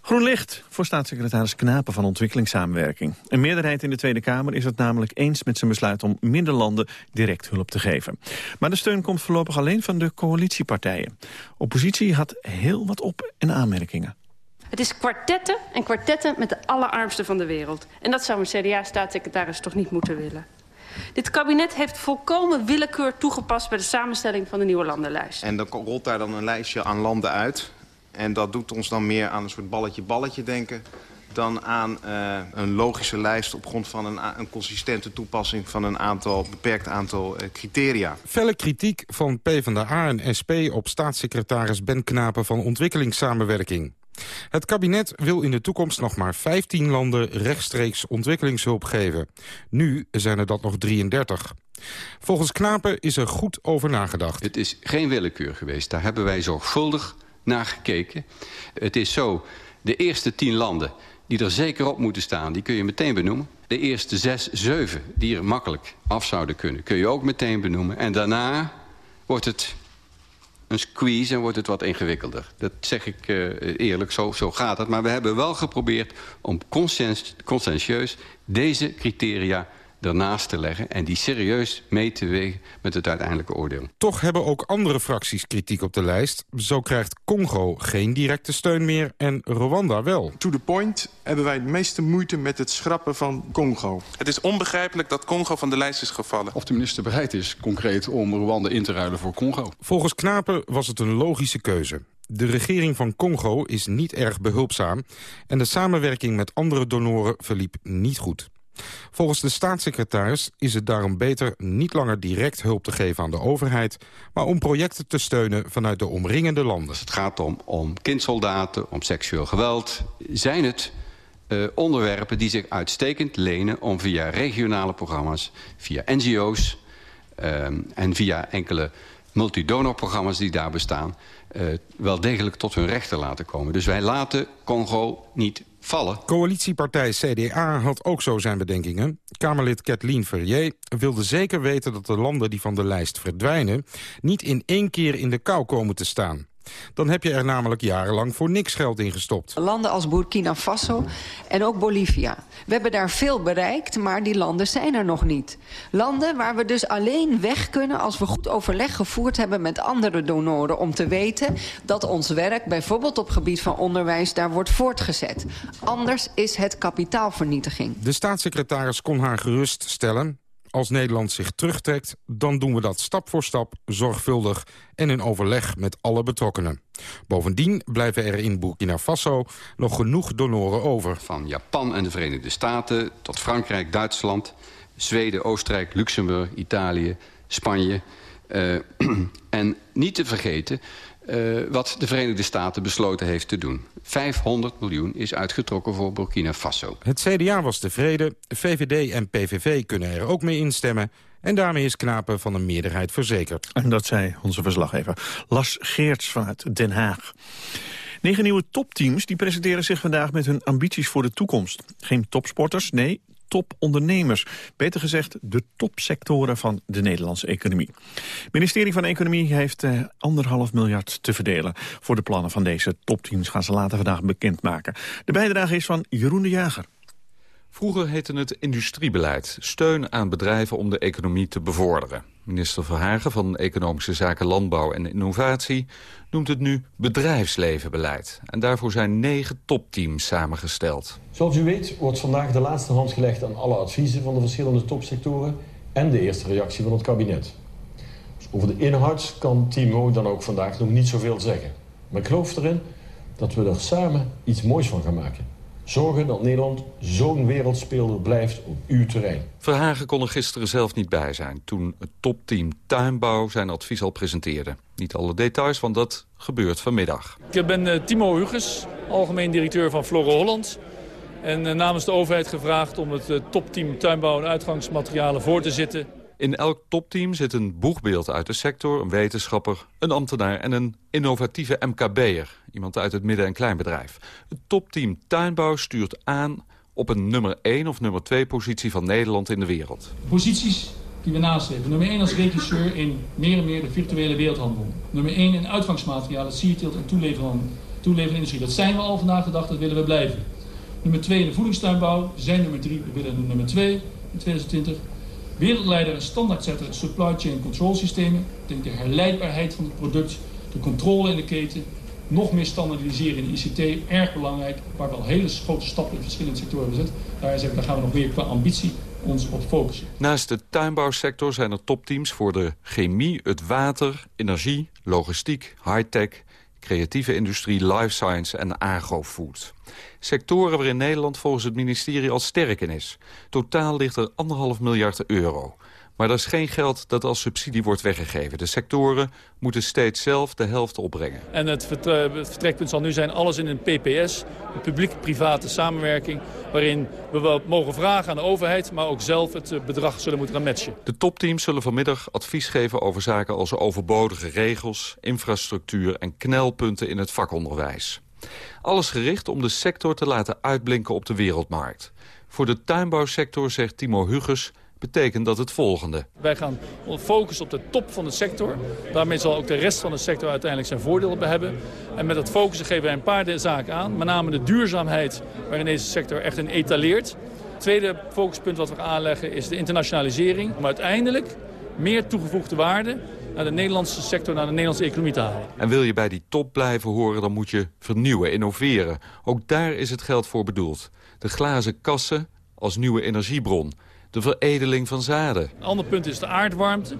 Groen licht voor staatssecretaris Knapen van Ontwikkelingssamenwerking. Een meerderheid in de Tweede Kamer is het namelijk eens met zijn besluit om minder landen direct hulp te geven. Maar de steun komt voorlopig alleen van de coalitiepartijen. Oppositie had heel wat op- en aanmerkingen. Het is kwartetten en kwartetten met de allerarmsten van de wereld. En dat zou een CDA-staatssecretaris toch niet moeten willen. Dit kabinet heeft volkomen willekeur toegepast... bij de samenstelling van de nieuwe landenlijst. En dan rolt daar dan een lijstje aan landen uit. En dat doet ons dan meer aan een soort balletje-balletje denken... dan aan uh, een logische lijst op grond van een, een, consistente toepassing... van een aantal, beperkt aantal uh, criteria. Felle kritiek van PvdA en SP op staatssecretaris Ben Knapen van Ontwikkelingssamenwerking. Het kabinet wil in de toekomst nog maar 15 landen rechtstreeks ontwikkelingshulp geven. Nu zijn er dat nog 33. Volgens Knapen is er goed over nagedacht. Het is geen willekeur geweest. Daar hebben wij zorgvuldig naar gekeken. Het is zo, de eerste 10 landen die er zeker op moeten staan, die kun je meteen benoemen. De eerste 6, 7 die er makkelijk af zouden kunnen, kun je ook meteen benoemen. En daarna wordt het een squeeze en wordt het wat ingewikkelder. Dat zeg ik uh, eerlijk, zo, zo gaat het. Maar we hebben wel geprobeerd om conscientieus deze criteria ernaast te leggen... en die serieus mee te wegen met het uiteindelijke oordeel. Toch hebben ook andere fracties kritiek op de lijst. Zo krijgt Congo geen directe steun meer en Rwanda wel. To the point hebben wij de meeste moeite met het schrappen van Congo. Het is onbegrijpelijk dat Congo van de lijst is gevallen. Of de minister bereid is concreet om Rwanda in te ruilen voor Congo. Volgens Knapen was het een logische keuze. De regering van Congo is niet erg behulpzaam... en de samenwerking met andere donoren verliep niet goed. Volgens de staatssecretaris is het daarom beter niet langer direct hulp te geven aan de overheid... maar om projecten te steunen vanuit de omringende landen. Het gaat om, om kindsoldaten, om seksueel geweld... zijn het uh, onderwerpen die zich uitstekend lenen om via regionale programma's... via NGO's uh, en via enkele multidonorprogramma's die daar bestaan... Uh, wel degelijk tot hun recht te laten komen. Dus wij laten Congo niet vallen. Coalitiepartij CDA had ook zo zijn bedenkingen. Kamerlid Kathleen Verrier wilde zeker weten dat de landen die van de lijst verdwijnen... niet in één keer in de kou komen te staan. Dan heb je er namelijk jarenlang voor niks geld in gestopt. Landen als Burkina Faso en ook Bolivia. We hebben daar veel bereikt, maar die landen zijn er nog niet. Landen waar we dus alleen weg kunnen als we goed overleg gevoerd hebben met andere donoren... om te weten dat ons werk, bijvoorbeeld op gebied van onderwijs, daar wordt voortgezet. Anders is het kapitaalvernietiging. De staatssecretaris kon haar geruststellen. Als Nederland zich terugtrekt, dan doen we dat stap voor stap, zorgvuldig en in overleg met alle betrokkenen. Bovendien blijven er in Burkina Faso nog genoeg donoren over. Van Japan en de Verenigde Staten tot Frankrijk, Duitsland, Zweden, Oostenrijk, Luxemburg, Italië, Spanje. Uh, en niet te vergeten uh, wat de Verenigde Staten besloten heeft te doen. 500 miljoen is uitgetrokken voor Burkina Faso. Het CDA was tevreden, VVD en PVV kunnen er ook mee instemmen... en daarmee is Knapen van een meerderheid verzekerd. En dat zei onze verslaggever Las Geerts vanuit Den Haag. Negen nieuwe topteams die presenteren zich vandaag met hun ambities voor de toekomst. Geen topsporters, nee, topondernemers. Beter gezegd, de topsectoren van de Nederlandse economie. Het ministerie van Economie heeft eh, anderhalf miljard te verdelen. Voor de plannen van deze topteams gaan ze later vandaag bekendmaken. De bijdrage is van Jeroen de Jager. Vroeger heette het industriebeleid. Steun aan bedrijven om de economie te bevorderen. Minister Verhagen van Economische Zaken Landbouw en Innovatie noemt het nu bedrijfslevenbeleid. En daarvoor zijn negen topteams samengesteld. Zoals u weet wordt vandaag de laatste hand gelegd aan alle adviezen van de verschillende topsectoren en de eerste reactie van het kabinet. Dus over de inhoud kan Timo dan ook vandaag nog niet zoveel zeggen. Maar ik geloof erin dat we er samen iets moois van gaan maken. Zorgen dat Nederland zo'n wereldspeler blijft op uw terrein. Verhagen kon er gisteren zelf niet bij zijn... toen het topteam Tuinbouw zijn advies al presenteerde. Niet alle details, want dat gebeurt vanmiddag. Ik ben uh, Timo Huges, algemeen directeur van Flora Holland. En uh, namens de overheid gevraagd om het uh, topteam Tuinbouw en uitgangsmaterialen voor te zitten in elk topteam zit een boegbeeld uit de sector, een wetenschapper, een ambtenaar en een innovatieve MKB'er. Iemand uit het midden- en kleinbedrijf. Het topteam Tuinbouw stuurt aan op een nummer 1 of nummer 2 positie van Nederland in de wereld. Posities die we nastreven. Nummer 1 als regisseur in meer en meer de virtuele wereldhandel. Nummer 1 in uitgangsmaterialen, sierteelt en toeleverindustrie. Dat zijn we al vandaag de dag, dat willen we blijven. Nummer 2 in de voedingstuinbouw. Zijn nummer 3, we willen nummer 2 in 2020. Wereldleider en standaardzetter supply chain control systemen. Denk de herleidbaarheid van het product, de controle in de keten, nog meer standaardiseren in de ICT, erg belangrijk. Waar we al hele grote stappen in verschillende sectoren gezet. Daar, zeggen, daar gaan we nog meer qua ambitie ons op focussen. Naast de tuinbouwsector zijn er topteams voor de chemie, het water, energie, logistiek, high-tech, creatieve industrie, life science en agrofood. Sectoren waarin Nederland volgens het ministerie al sterk in is. Totaal ligt er anderhalf miljard euro. Maar dat is geen geld dat als subsidie wordt weggegeven. De sectoren moeten steeds zelf de helft opbrengen. En het vertrekpunt zal nu zijn alles in een PPS, een publiek-private samenwerking... waarin we wel mogen vragen aan de overheid, maar ook zelf het eh, bedrag zullen moeten gaan matchen. De topteams zullen vanmiddag advies geven over zaken als overbodige regels... infrastructuur en knelpunten in het vakonderwijs. Alles gericht om de sector te laten uitblinken op de wereldmarkt. Voor de tuinbouwsector zegt Timo Huges betekent dat het volgende. Wij gaan focussen op de top van de sector. Daarmee zal ook de rest van de sector uiteindelijk zijn voordeel bij hebben. En met dat focussen geven wij een paar zaken aan. Met name de duurzaamheid waarin deze sector echt een etaleert. Het tweede focuspunt wat we aanleggen is de internationalisering. Om uiteindelijk meer toegevoegde waarde naar de Nederlandse sector, naar de Nederlandse economie te halen. En wil je bij die top blijven horen, dan moet je vernieuwen, innoveren. Ook daar is het geld voor bedoeld. De glazen kassen als nieuwe energiebron de veredeling van zaden. Een ander punt is de aardwarmte.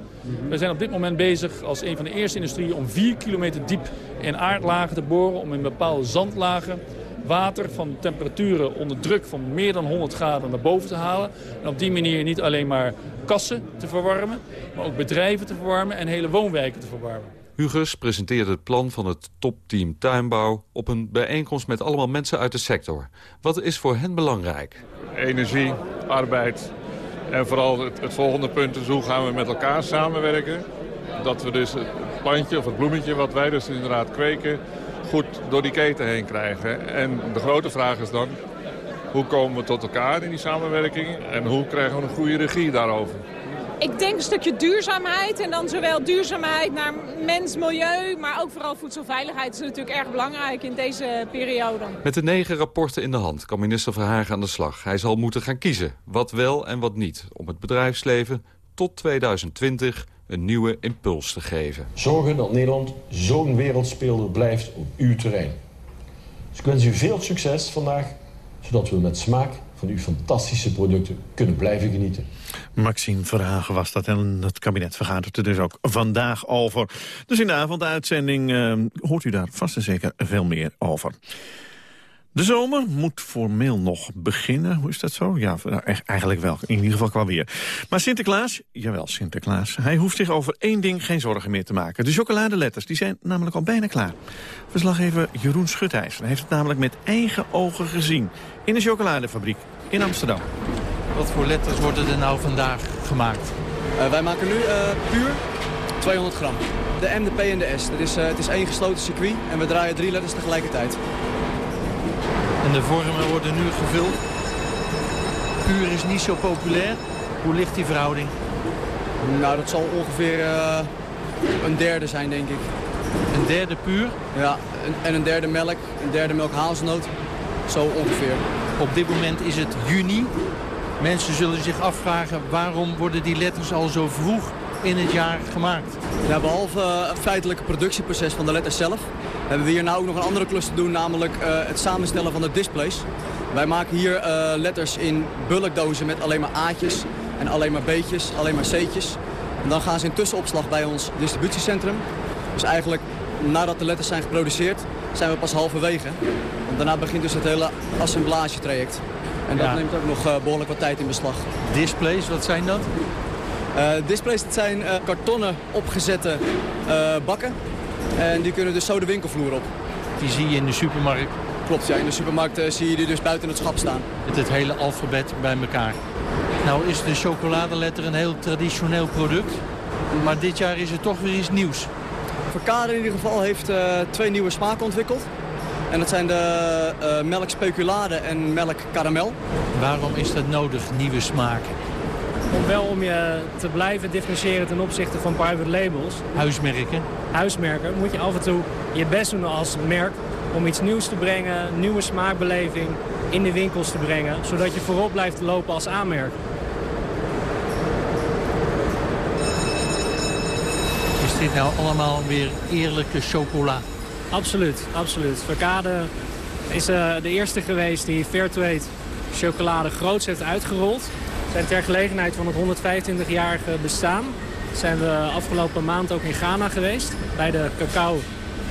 We zijn op dit moment bezig als een van de eerste industrieën om 4 kilometer diep in aardlagen te boren. Om in bepaalde zandlagen water van temperaturen onder druk van meer dan 100 graden naar boven te halen. En op die manier niet alleen maar kassen te verwarmen, maar ook bedrijven te verwarmen en hele woonwijken te verwarmen. Hugus presenteerde het plan van het topteam tuinbouw op een bijeenkomst met allemaal mensen uit de sector. Wat is voor hen belangrijk? Energie, arbeid, en vooral het, volgende punt is hoe gaan we met elkaar samenwerken. Dat we dus het plantje of het bloemetje wat wij dus inderdaad kweken... goed door die keten heen krijgen. En de grote vraag is dan, hoe komen we tot elkaar in die samenwerking... en hoe krijgen we een goede regie daarover? Ik denk een stukje duurzaamheid en dan zowel duurzaamheid naar mens, milieu, maar ook vooral voedselveiligheid is natuurlijk erg belangrijk in deze periode. Met de negen rapporten in de hand kan minister Verhagen aan de slag. Hij zal moeten gaan kiezen, wat wel en wat niet, om het bedrijfsleven tot 2020 een nieuwe impuls te geven. Zorgen dat Nederland zo'n wereldspeler blijft op uw terrein. Dus ik wens u veel succes vandaag, zodat we met smaak van uw fantastische producten kunnen blijven genieten. Maxime Verhagen was dat en het kabinet vergadert er dus ook vandaag over. Dus in de avonduitzending uh, hoort u daar vast en zeker veel meer over. De zomer moet formeel nog beginnen. Hoe is dat zo? Ja, nou, eigenlijk wel. In ieder geval qua weer. Maar Sinterklaas, jawel Sinterklaas, hij hoeft zich over één ding geen zorgen meer te maken. De chocoladeletters, die zijn namelijk al bijna klaar. Verslaggever Jeroen Schutijs heeft het namelijk met eigen ogen gezien. In een chocoladefabriek in Amsterdam. Wat voor letters worden er nou vandaag gemaakt? Uh, wij maken nu uh, puur 200 gram. De M, de P en de S. Dat is, uh, het is één gesloten circuit en we draaien drie letters tegelijkertijd. En de vormen worden nu gevuld. Puur is niet zo populair. Hoe ligt die verhouding? Nou, dat zal ongeveer een derde zijn, denk ik. Een derde puur? Ja, en een derde melk, een derde melk hazelnoot. Zo ongeveer. Op dit moment is het juni. Mensen zullen zich afvragen waarom worden die letters al zo vroeg in het jaar gemaakt? Ja, behalve het feitelijke productieproces van de letters zelf... hebben we hier nou ook nog een andere klus te doen, namelijk uh, het samenstellen van de displays. Wij maken hier uh, letters in bulkdozen met alleen maar A'tjes en alleen maar B'tjes, alleen maar C'tjes. En dan gaan ze in tussenopslag bij ons distributiecentrum. Dus eigenlijk nadat de letters zijn geproduceerd, zijn we pas halverwege. Daarna begint dus het hele assemblagetraject. En dat Ja. neemt ook nog eh, behoorlijk wat tijd in beslag. Displays, wat zijn dat? Eh, displays dat zijn eh, kartonnen opgezette bakken. En die kunnen dus zo de winkelvloer op. Die zie je in de supermarkt? Klopt, ja. In de supermarkt zie je die dus buiten het schap staan. Met het hele alfabet bij elkaar. Nou is de chocoladeletter een heel traditioneel product. Maar dit jaar is er toch weer iets nieuws. Verkade in ieder geval heeft eh, twee nieuwe smaken ontwikkeld. En dat zijn de eh, melk speculade en melk karamel. Waarom is dat nodig, nieuwe smaken? Om wel om je te blijven differentiëren ten opzichte van private labels. Huismerken. Huismerken. Moet je af en toe je best doen als merk om iets nieuws te brengen, nieuwe smaakbeleving in de winkels te brengen. Zodat je voorop blijft lopen als aanmerk. Is dit nou allemaal weer eerlijke chocola? Absoluut, absoluut. Verkade is eh, de eerste geweest die Fairtrade chocolade groots heeft uitgerold. Zijn ter gelegenheid van het 125-jarige bestaan zijn we afgelopen maand ook in Ghana geweest. Bij de cacao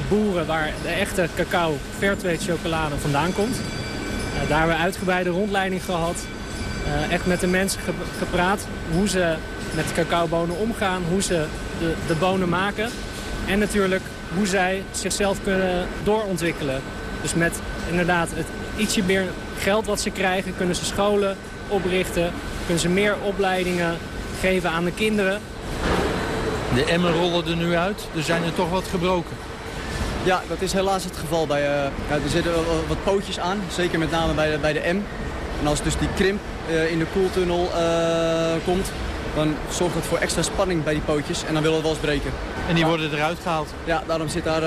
boeren waar de echte cacao Fairtrade chocolade vandaan komt. Eh, daar hebben we uitgebreide rondleiding gehad. Eh, echt met de mensen ge- gepraat hoe ze met cacaobonen omgaan, hoe ze de, de bonen maken. En natuurlijk hoe zij zichzelf kunnen doorontwikkelen. Dus met inderdaad het ietsje meer geld wat ze krijgen, kunnen ze scholen oprichten. Kunnen ze meer opleidingen geven aan de kinderen. De emmen rollen er nu uit. Er zijn er toch wat gebroken. Ja, dat is helaas het geval. Bij, eh, ja, er zitten wel wat pootjes aan, zeker met name bij de, bij de M. En als dus die krimp in de koeltunnel komt, dan zorgt dat voor extra spanning bij die pootjes en dan willen we wel eens breken. En die worden eruit gehaald? Ja, daarom zit daar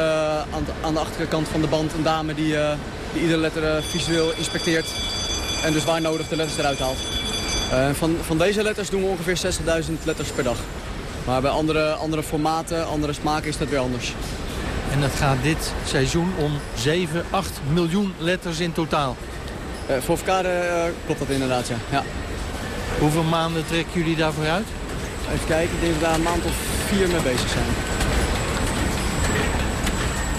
aan, aan, de achterkant van de band een dame die, die iedere letter visueel inspecteert. En dus waar nodig de letters eruit haalt. van, van deze letters doen we ongeveer 60.000 letters per dag. Maar bij andere, andere formaten, andere smaken is dat weer anders. En dat gaat dit seizoen om 7, 8 miljoen letters in totaal? Uh, voor elkaar uh, klopt dat inderdaad, ja. ja. Hoeveel maanden trekken jullie daarvoor uit? Even kijken, ik denk dat we daar een maand of vier mee bezig zijn.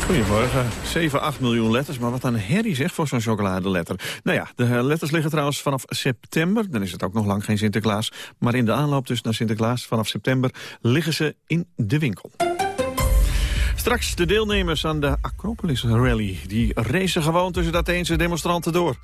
Goedemorgen. 7, 8 miljoen letters, maar wat een herrie zeg voor zo'n chocoladeletter. Nou ja, de letters liggen trouwens vanaf september. Dan is het ook nog lang geen Sinterklaas. Maar in de aanloop dus naar Sinterklaas vanaf september liggen ze in de winkel. Straks de deelnemers aan de Acropolis Rally. Die racen gewoon tussen de Atheense demonstranten door.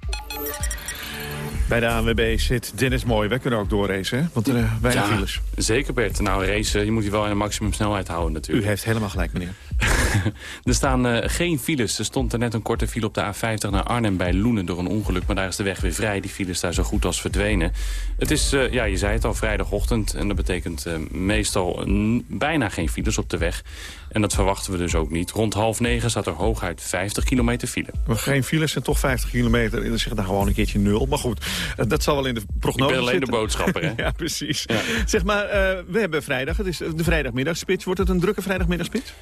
Bij de ANWB zit Dennis Mooi. Wij kunnen ook doorracen, hè? want er uh, weinig ja, files. Zeker Bert. Nou, racen, je moet hier wel in een maximum snelheid houden natuurlijk. U heeft helemaal gelijk, meneer. er staan uh, geen files. Er stond er net een korte file op de A50 naar Arnhem bij Loenen door een ongeluk. Maar daar is de weg weer vrij. Die files daar zo goed als verdwenen. Het is, uh, ja, je zei het al, vrijdagochtend. En dat betekent meestal bijna geen files op de weg. En dat verwachten we dus ook niet. Rond half negen staat er hooguit 50 kilometer file. Maar geen files en toch 50 kilometer. Dan zeg dan gewoon een keertje nul. Maar goed, eh, dat zal wel in de prognose Ik ben alleen de boodschapper, hè? ja, precies. Zeg maar, we hebben vrijdag. Het is de vrijdagmiddagspits. Wordt het een drukke vrijdagmiddagspits?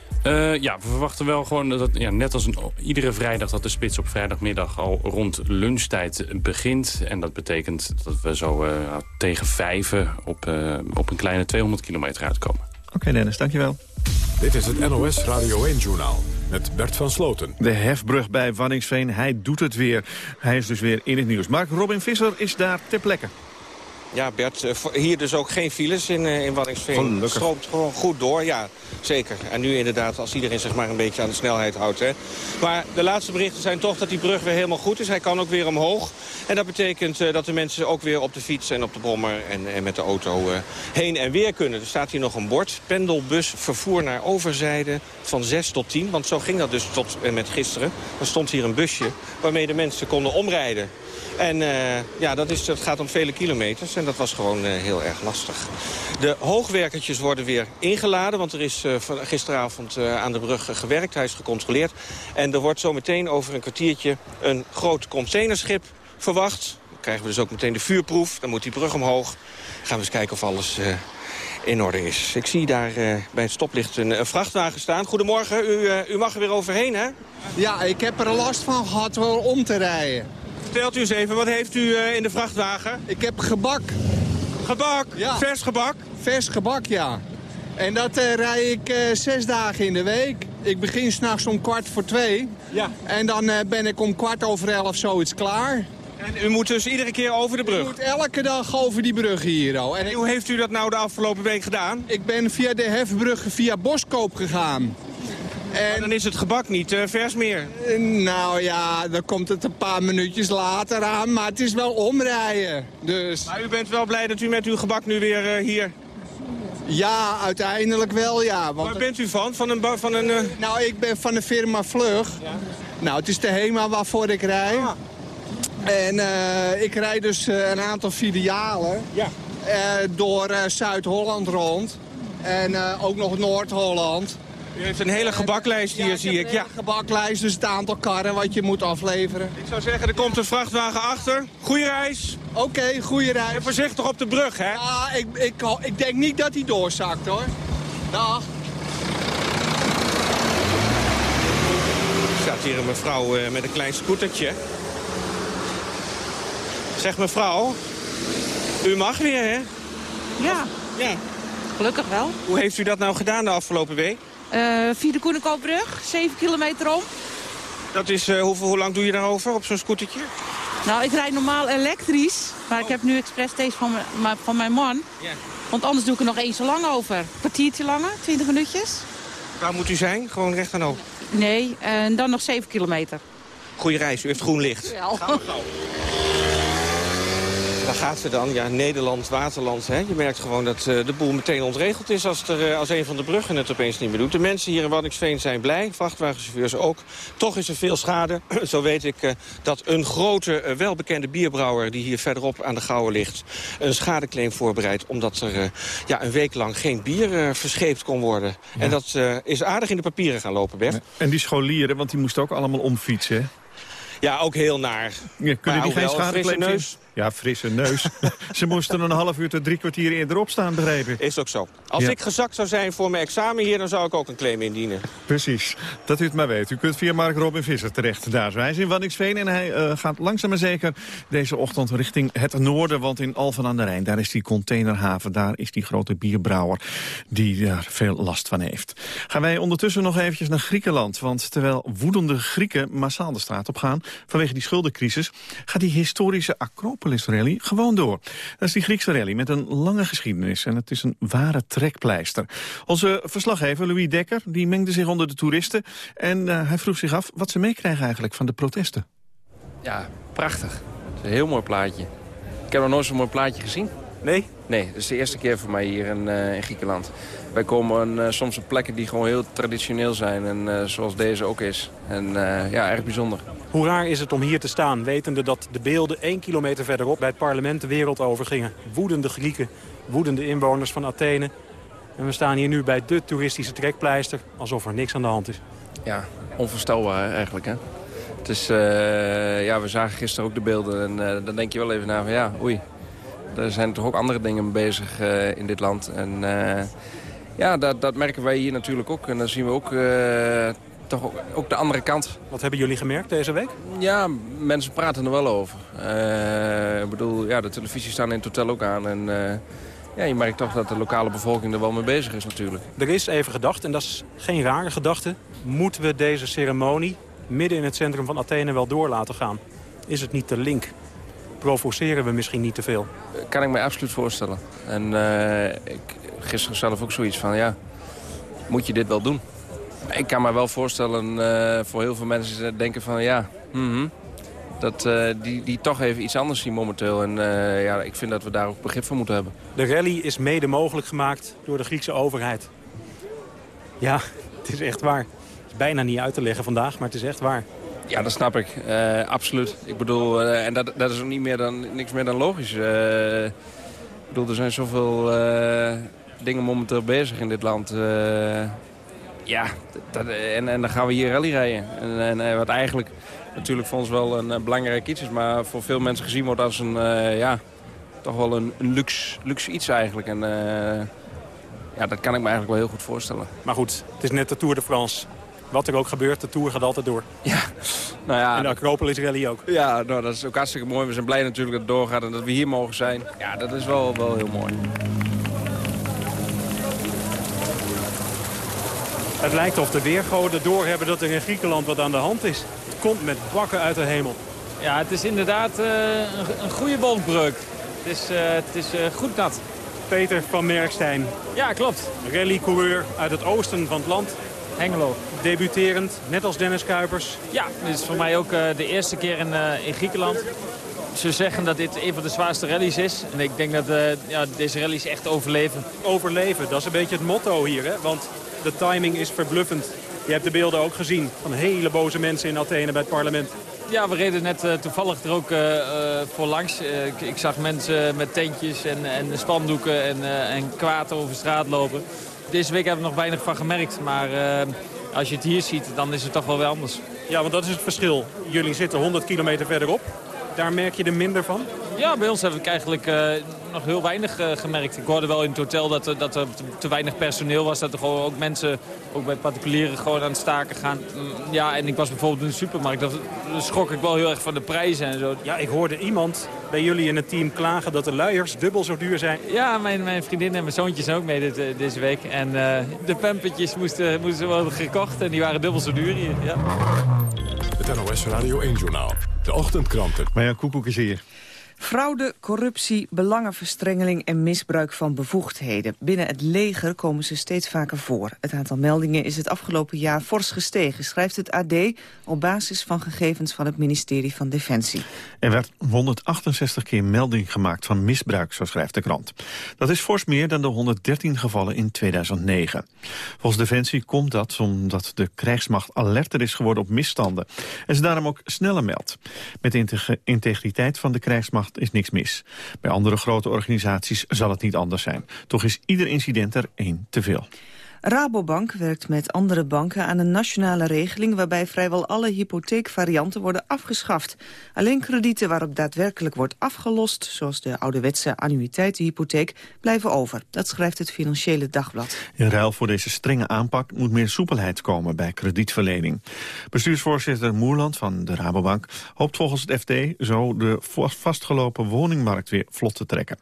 Uh, ja, we verwachten wel gewoon dat, ja, net als een, iedere vrijdag... dat de spits op vrijdagmiddag al rond lunchtijd begint. En dat betekent dat we zo uh, tegen vijven op, op een kleine 200 kilometer uitkomen. Oké Dennis, dankjewel. Dit is het NOS Radio 1-journaal met Bert van Sloten. De hefbrug bij Wanningsveen, hij doet het weer. Hij is dus weer in het nieuws. Mark Robin Visser is daar ter plekke. Ja, Bert, eh, hier dus ook geen files in, eh, in Waddinxveen. Het stroomt gewoon goed door, ja, zeker. En nu inderdaad, als iedereen zich maar een beetje aan de snelheid houdt. Hè. Maar de laatste berichten zijn toch dat die brug weer helemaal goed is. Hij kan ook weer omhoog. En dat betekent uh, dat de mensen ook weer op de fiets en op de brommer en, en met de auto uh, heen en weer kunnen. Er staat hier nog een bord. Pendelbus vervoer naar overzijde van 6 tot 10. Want zo ging dat dus tot en met gisteren. Er stond hier een busje waarmee de mensen konden omrijden. En uh, ja, dat, is, gaat om vele kilometers en dat was gewoon uh, heel erg lastig. De hoogwerkertjes worden weer ingeladen, want er is uh, gisteravond aan de brug gewerkt. Hij is gecontroleerd. En er wordt zo meteen over een kwartiertje een groot containerschip verwacht. Dan krijgen we dus ook meteen de vuurproef. Dan moet die brug omhoog. Gaan we eens kijken of alles in orde is. Ik zie daar bij het stoplicht een, een, vrachtwagen staan. Goedemorgen, u, u mag er weer overheen, hè? Ja, ik heb er last van gehad om te rijden. Vertelt u eens even, wat heeft u uh, in de vrachtwagen? Ik heb gebak. Gebak? Ja. Vers gebak? Vers gebak, ja. En dat uh, rij ik uh, zes dagen in de week. Ik begin s'nachts om kwart voor twee. Ja. En dan ben ik om kwart over elf zoiets klaar. En u moet dus iedere keer over de brug? Ik moet elke dag over die brug hier. Oh. En, en hoe heeft u dat nou de afgelopen week gedaan? Ik ben via de hefbrug via Boskoop gegaan. En dan is het gebak niet uh, vers meer. Nou ja, dan komt het een paar minuutjes later aan, maar het is wel omrijden. Dus... Maar u bent wel blij dat u met uw gebak nu weer uh, hier... Ja, uiteindelijk wel, ja. Want Waar bent u van? Van een... Van een uh... Nou, ik ben van de firma Vlug. Ja. Nou, het is de HEMA waarvoor ik rij. Ah. En ik rijd dus een aantal filialen ja. door Zuid-Holland rond. En ook nog Noord-Holland. U heeft een hele gebaklijst hier, ja, zie ik. Ja, een gebaklijst, dus het aantal karren wat je moet afleveren. Ik zou zeggen, er komt een vrachtwagen achter. Goeie reis. Oké, okay, goeie reis. En voorzichtig op de brug, hè? Ja, ik, ik, ik denk niet dat hij doorzakt, hoor. Dag. Er staat hier een mevrouw uh, met een klein scootertje. Zeg mevrouw, u mag weer, hè? Ja. Ja. Gelukkig wel. Hoe heeft u dat nou gedaan de afgelopen week? Uh, via de Koenenkoopbrug, 7 kilometer om. Dat is, uh, hoeveel, hoe lang doe je daarover op zo'n scootertje? Nou, ik rijd normaal elektrisch. Maar ik heb nu expres deze van, mijn, van mijn man. Ja. Want anders doe ik er nog eens zo lang over. Een kwartiertje langer, 20 minuutjes. Waar moet u zijn? Gewoon recht aan over? Nee, en dan nog 7 kilometer. Goeie reis, u heeft groen licht. Ja. Gaan we gauw. Daar gaat ze dan. Ja, Nederland, waterland. Hè. Je merkt gewoon dat uh, de boel meteen ontregeld is... Als, er, uh, als een van de bruggen het opeens niet meer doet. De mensen hier in Waddinxveen zijn blij. Vrachtwagenchauffeurs ook. Toch is er veel schade. Zo weet ik uh, dat een grote, welbekende bierbrouwer... die hier verderop aan de Gouwen ligt... een schadeclaim voorbereidt... omdat er ja, een week lang geen bier verscheept kon worden. Ja. En dat is aardig in de papieren gaan lopen, Bert. En die scholieren, want die moesten ook allemaal omfietsen, Ja, ook heel naar. Ja, kunnen die geen schadeclaims Ja, frisse neus. Ze moesten een half uur tot drie kwartier eerder opstaan, begrepen. Is ook zo. Als ja. ik gezakt zou zijn voor mijn examen hier, dan zou ik ook een claim indienen. Precies. Dat u het maar weet. U kunt via Mark Robin Visser terecht. Daar hij is in Wanningsveen en hij uh, gaat langzaam maar zeker deze ochtend richting het noorden. Want in Alphen aan de Rijn, daar is die containerhaven. Daar is die grote bierbrouwer die daar veel last van heeft. Gaan wij ondertussen nog eventjes naar Griekenland. Want terwijl woedende Grieken massaal de straat op gaan vanwege die schuldencrisis, gaat die historische Acropolis Rally gewoon door. Dat is die Griekse rally met een lange geschiedenis en het is een ware trekpleister. Onze verslaggever Louis Dekker die mengde zich onder de toeristen en uh, hij vroeg zich af wat ze meekrijgen eigenlijk van de protesten. Ja, prachtig. Het is een heel mooi plaatje. Ik heb nog nooit zo'n mooi plaatje gezien. Nee? Nee, dat is de eerste keer voor mij hier in, uh, in Griekenland. Wij komen uh, soms op plekken die gewoon heel traditioneel zijn. En uh, zoals deze ook is. En ja, erg bijzonder. Hoe raar is het om hier te staan, wetende dat de beelden één kilometer verderop... bij het parlement de wereld over gingen. Woedende Grieken, woedende inwoners van Athene. En we staan hier nu bij de toeristische trekpleister, alsof er niks aan de hand is. Ja, onvoorstelbaar eigenlijk, hè. Het is, ja, we zagen gisteren ook de beelden en dan denk je wel even na van ja, oei. Er zijn toch ook andere dingen bezig in dit land. En ja, dat, dat, merken wij hier natuurlijk ook. En dan zien we ook, uh, toch ook, ook, de andere kant. Wat hebben jullie gemerkt deze week? Ja, mensen praten er wel over. ik bedoel, ja, de televisie staan in het hotel ook aan. En ja, je merkt toch dat de lokale bevolking er wel mee bezig is natuurlijk. Er is even gedacht, en dat is geen rare gedachte... moeten we deze ceremonie midden in het centrum van Athene wel door laten gaan? Is het niet te link? provoceren we misschien niet te veel. Kan ik me absoluut voorstellen. En uh, ik gisteren zelf ook zoiets van, ja, moet je dit wel doen? Ik kan me wel voorstellen uh, voor heel veel mensen denken van, ja, mm -hmm, dat uh, die, die toch even iets anders zien momenteel. En ja, ik vind dat we daar ook begrip voor moeten hebben. De rally is mede mogelijk gemaakt door de Griekse overheid. Ja, het is echt waar. Het is bijna niet uit te leggen vandaag, maar het is echt waar. Ja, dat snap ik. Uh, absoluut. Ik bedoel, uh, en dat, dat is ook niet meer dan, niks meer dan logisch. Uh, ik bedoel, er zijn zoveel dingen momenteel bezig in dit land. ja, dat, en, en dan gaan we hier rally rijden. En, en wat eigenlijk natuurlijk voor ons wel een belangrijk iets is... maar voor veel mensen gezien wordt als een, ja, toch wel een, een luxe, luxe iets eigenlijk. En ja, dat kan ik me eigenlijk wel heel goed voorstellen. Maar goed, het is net de Tour de France wat er ook gebeurt, de Tour gaat altijd door. Ja, nou ja. En de Acropolis Rally ook. Ja, nou, dat is ook hartstikke mooi. We zijn blij natuurlijk dat het doorgaat en dat we hier mogen zijn. Ja, dat is wel, wel heel mooi. Het lijkt of de weergoden doorhebben dat er in Griekenland wat aan de hand is. Het komt met bakken uit de hemel. Ja, het is inderdaad uh, een, een, goede wolkbreuk. Het is, uh, het is uh, goed nat. Peter van Merkstein. Ja, klopt. Rallycoureur uit het oosten van het land. Hengelo. Debuterend, net als Dennis Kuipers. Ja, dit is voor mij ook de eerste keer in, in Griekenland. Ze zeggen dat dit een van de zwaarste rallies is. En ik denk dat ja, deze rallies echt overleven. Overleven, dat is een beetje het motto hier. Hè? Want de timing is verbluffend. Je hebt de beelden ook gezien van hele boze mensen in Athene bij het parlement. Ja, we reden net uh, toevallig er ook uh, voor langs. Ik, ik, zag mensen met tentjes en, en spandoeken en, en kwaad over straat lopen. Deze week hebben we nog weinig van gemerkt. Maar als je het hier ziet, dan is het toch wel weer anders. Ja, want dat is het verschil. Jullie zitten 100 kilometer verderop. Daar merk je er minder van? Ja, bij ons heb ik eigenlijk uh, nog heel weinig uh, gemerkt. Ik hoorde wel in het hotel dat, er, dat er te weinig personeel was. Dat er gewoon ook mensen, ook bij particulieren, gewoon aan het staken gaan. Mm, ja, en ik was bijvoorbeeld in de supermarkt. Daar schrok ik wel heel erg van de prijzen en zo. Ja, ik hoorde iemand bij jullie in het team klagen dat de luiers dubbel zo duur zijn. Ja, mijn, mijn vriendin en mijn zoontjes zijn ook mee dit, uh, deze week. En uh, de pampertjes moesten, moesten worden gekocht en die waren dubbel zo duur hier. Ja. Het NOS Radio 1 Journaal. De ochtendkranten. Maar ja, Koekoek is hier. Fraude, corruptie, belangenverstrengeling en misbruik van bevoegdheden. Binnen het leger komen ze steeds vaker voor. Het aantal meldingen is het afgelopen jaar fors gestegen, schrijft het AD... op basis van gegevens van het ministerie van Defensie. Er werd 168 keer melding gemaakt van misbruik, zo schrijft de krant. Dat is fors meer dan de 113 gevallen in 2009. Volgens Defensie komt dat omdat de krijgsmacht alerter is geworden op misstanden... en ze daarom ook sneller meldt. Met de integriteit van de krijgsmacht is niks mis. Bij andere grote organisaties zal het niet anders zijn. Toch is ieder incident er één te veel. Rabobank werkt met andere banken aan een nationale regeling... waarbij vrijwel alle hypotheekvarianten worden afgeschaft. Alleen kredieten waarop daadwerkelijk wordt afgelost... zoals de ouderwetse annuïteitenhypotheek, blijven over. Dat schrijft het Financiële Dagblad. In ruil voor deze strenge aanpak moet meer soepelheid komen bij kredietverlening. Bestuursvoorzitter Moerland van de Rabobank hoopt volgens het FD... zo de vastgelopen woningmarkt weer vlot te trekken.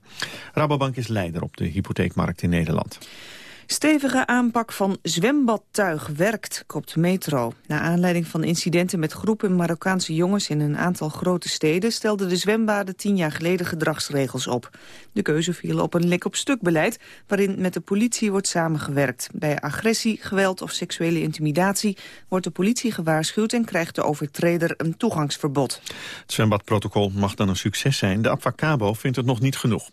Rabobank is leider op de hypotheekmarkt in Nederland. Stevige aanpak van zwembadtuig werkt, kopt Metro. Na aanleiding van incidenten met groepen Marokkaanse jongens in een aantal grote steden... stelden de zwembaden tien jaar geleden gedragsregels op. De keuze viel op een lek-op-stuk beleid... waarin met de politie wordt samengewerkt. Bij agressie, geweld of seksuele intimidatie wordt de politie gewaarschuwd... en krijgt de overtreder een toegangsverbod. Het zwembadprotocol mag dan een succes zijn. De Abfacabo vindt het nog niet genoeg.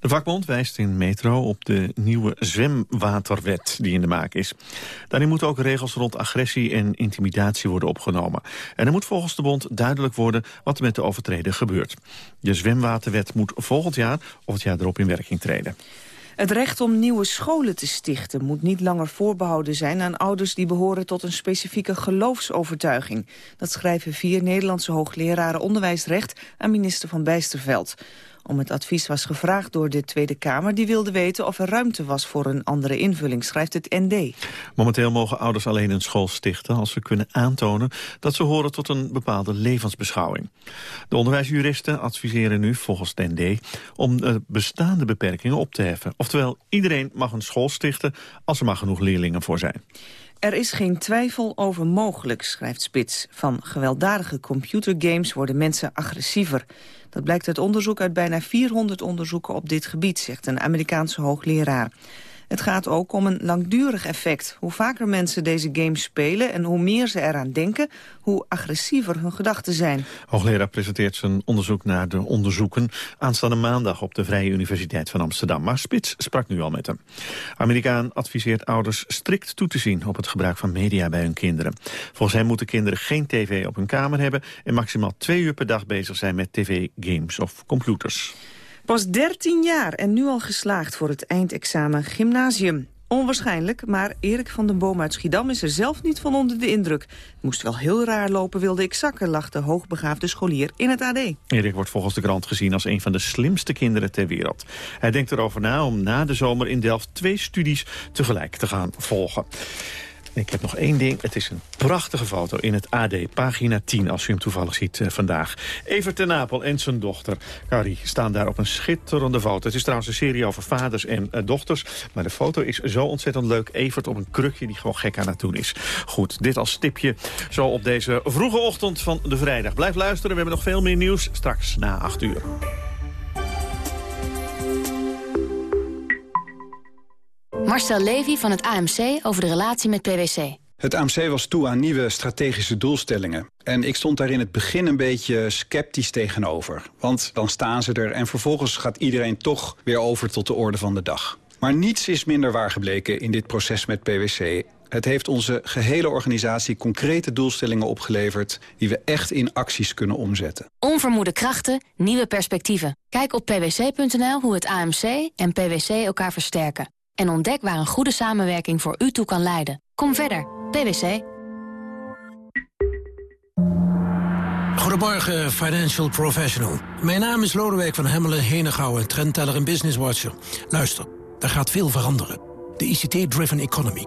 De vakbond wijst in Metro op de nieuwe zwemwater waterwet die in de maak is. Daarin moeten ook regels rond agressie en intimidatie worden opgenomen. En er moet volgens de bond duidelijk worden wat er met de overtreden gebeurt. De zwemwaterwet moet volgend jaar of het jaar erop in werking treden. Het recht om nieuwe scholen te stichten moet niet langer voorbehouden zijn aan ouders die behoren tot een specifieke geloofsovertuiging. Dat schrijven vier Nederlandse hoogleraren onderwijsrecht aan minister van Bijsterveld. Om het advies was gevraagd door de Tweede Kamer. Die wilde weten of er ruimte was voor een andere invulling, schrijft het ND. Momenteel mogen ouders alleen een school stichten als ze kunnen aantonen dat ze horen tot een bepaalde levensbeschouwing. De onderwijsjuristen adviseren nu volgens het ND om de bestaande beperkingen op te heffen. Oftewel, iedereen mag een school stichten als er maar genoeg leerlingen voor zijn. Er is geen twijfel over mogelijk, schrijft Spits. Van gewelddadige computergames worden mensen agressiever. Dat blijkt uit onderzoek uit bijna 400 onderzoeken op dit gebied, zegt een Amerikaanse hoogleraar. Het gaat ook om een langdurig effect. Hoe vaker mensen deze games spelen en hoe meer ze eraan denken... hoe agressiever hun gedachten zijn. Hoogleraar presenteert zijn onderzoek naar de onderzoeken... aanstaande maandag op de Vrije Universiteit van Amsterdam. Maar Spits sprak nu al met hem. Amerikaan adviseert ouders strikt toe te zien... op het gebruik van media bij hun kinderen. Volgens hem moeten kinderen geen tv op hun kamer hebben... en maximaal twee uur per dag bezig zijn met tv, games of computers. Pas 13 jaar en nu al geslaagd voor het eindexamen gymnasium. Onwaarschijnlijk, maar Erik van den Boom uit Schiedam is er zelf niet van onder de indruk. Moest wel heel raar lopen, wilde ik zakken, lag de hoogbegaafde scholier in het AD. Erik wordt volgens de krant gezien als een van de slimste kinderen ter wereld. Hij denkt erover na om na de zomer in Delft twee studies tegelijk te gaan volgen. Ik heb nog één ding. Het is een prachtige foto in het AD, pagina 10, als u hem toevallig ziet uh, vandaag. Evert ten Napel en zijn dochter Carrie staan daar op een schitterende foto. Het is trouwens een serie over vaders en uh, dochters. Maar de foto is zo ontzettend leuk. Evert op een krukje die gewoon gek aan het doen is. Goed, dit als tipje zo op deze vroege ochtend van de vrijdag. Blijf luisteren, we hebben nog veel meer nieuws straks na 8 uur. Marcel Levy van het AMC over de relatie met PwC. Het AMC was toe aan nieuwe strategische doelstellingen. En ik stond daar in het begin een beetje sceptisch tegenover. Want dan staan ze er en vervolgens gaat iedereen toch weer over tot de orde van de dag. Maar niets is minder waar gebleken in dit proces met PwC. Het heeft onze gehele organisatie concrete doelstellingen opgeleverd... die we echt in acties kunnen omzetten. Onvermoede krachten, nieuwe perspectieven. Kijk op pwc.nl hoe het AMC en PwC elkaar versterken. En ontdek waar een goede samenwerking voor u toe kan leiden. Kom verder, PwC. Goedemorgen, financial professional. Mijn naam is Lodewijk van Hemmelen, Henegouwen, trendteller en businesswatcher. Luister, er gaat veel veranderen. De ICT-driven economy.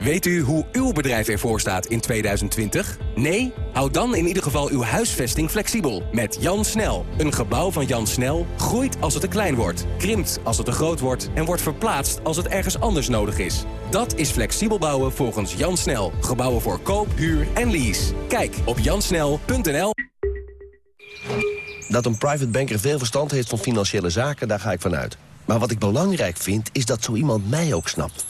Weet u hoe uw bedrijf ervoor staat in 2020? Nee? Houd dan in ieder geval uw huisvesting flexibel. Met Jan Snel. Een gebouw van Jan Snel groeit als het te klein wordt. Krimpt als het te groot wordt. En wordt verplaatst als het ergens anders nodig is. Dat is flexibel bouwen volgens Jan Snel. Gebouwen voor koop, huur en lease. Kijk op jansnel.nl Dat een private banker veel verstand heeft van financiële zaken, daar ga ik vanuit. Maar wat ik belangrijk vind, is dat zo iemand mij ook snapt.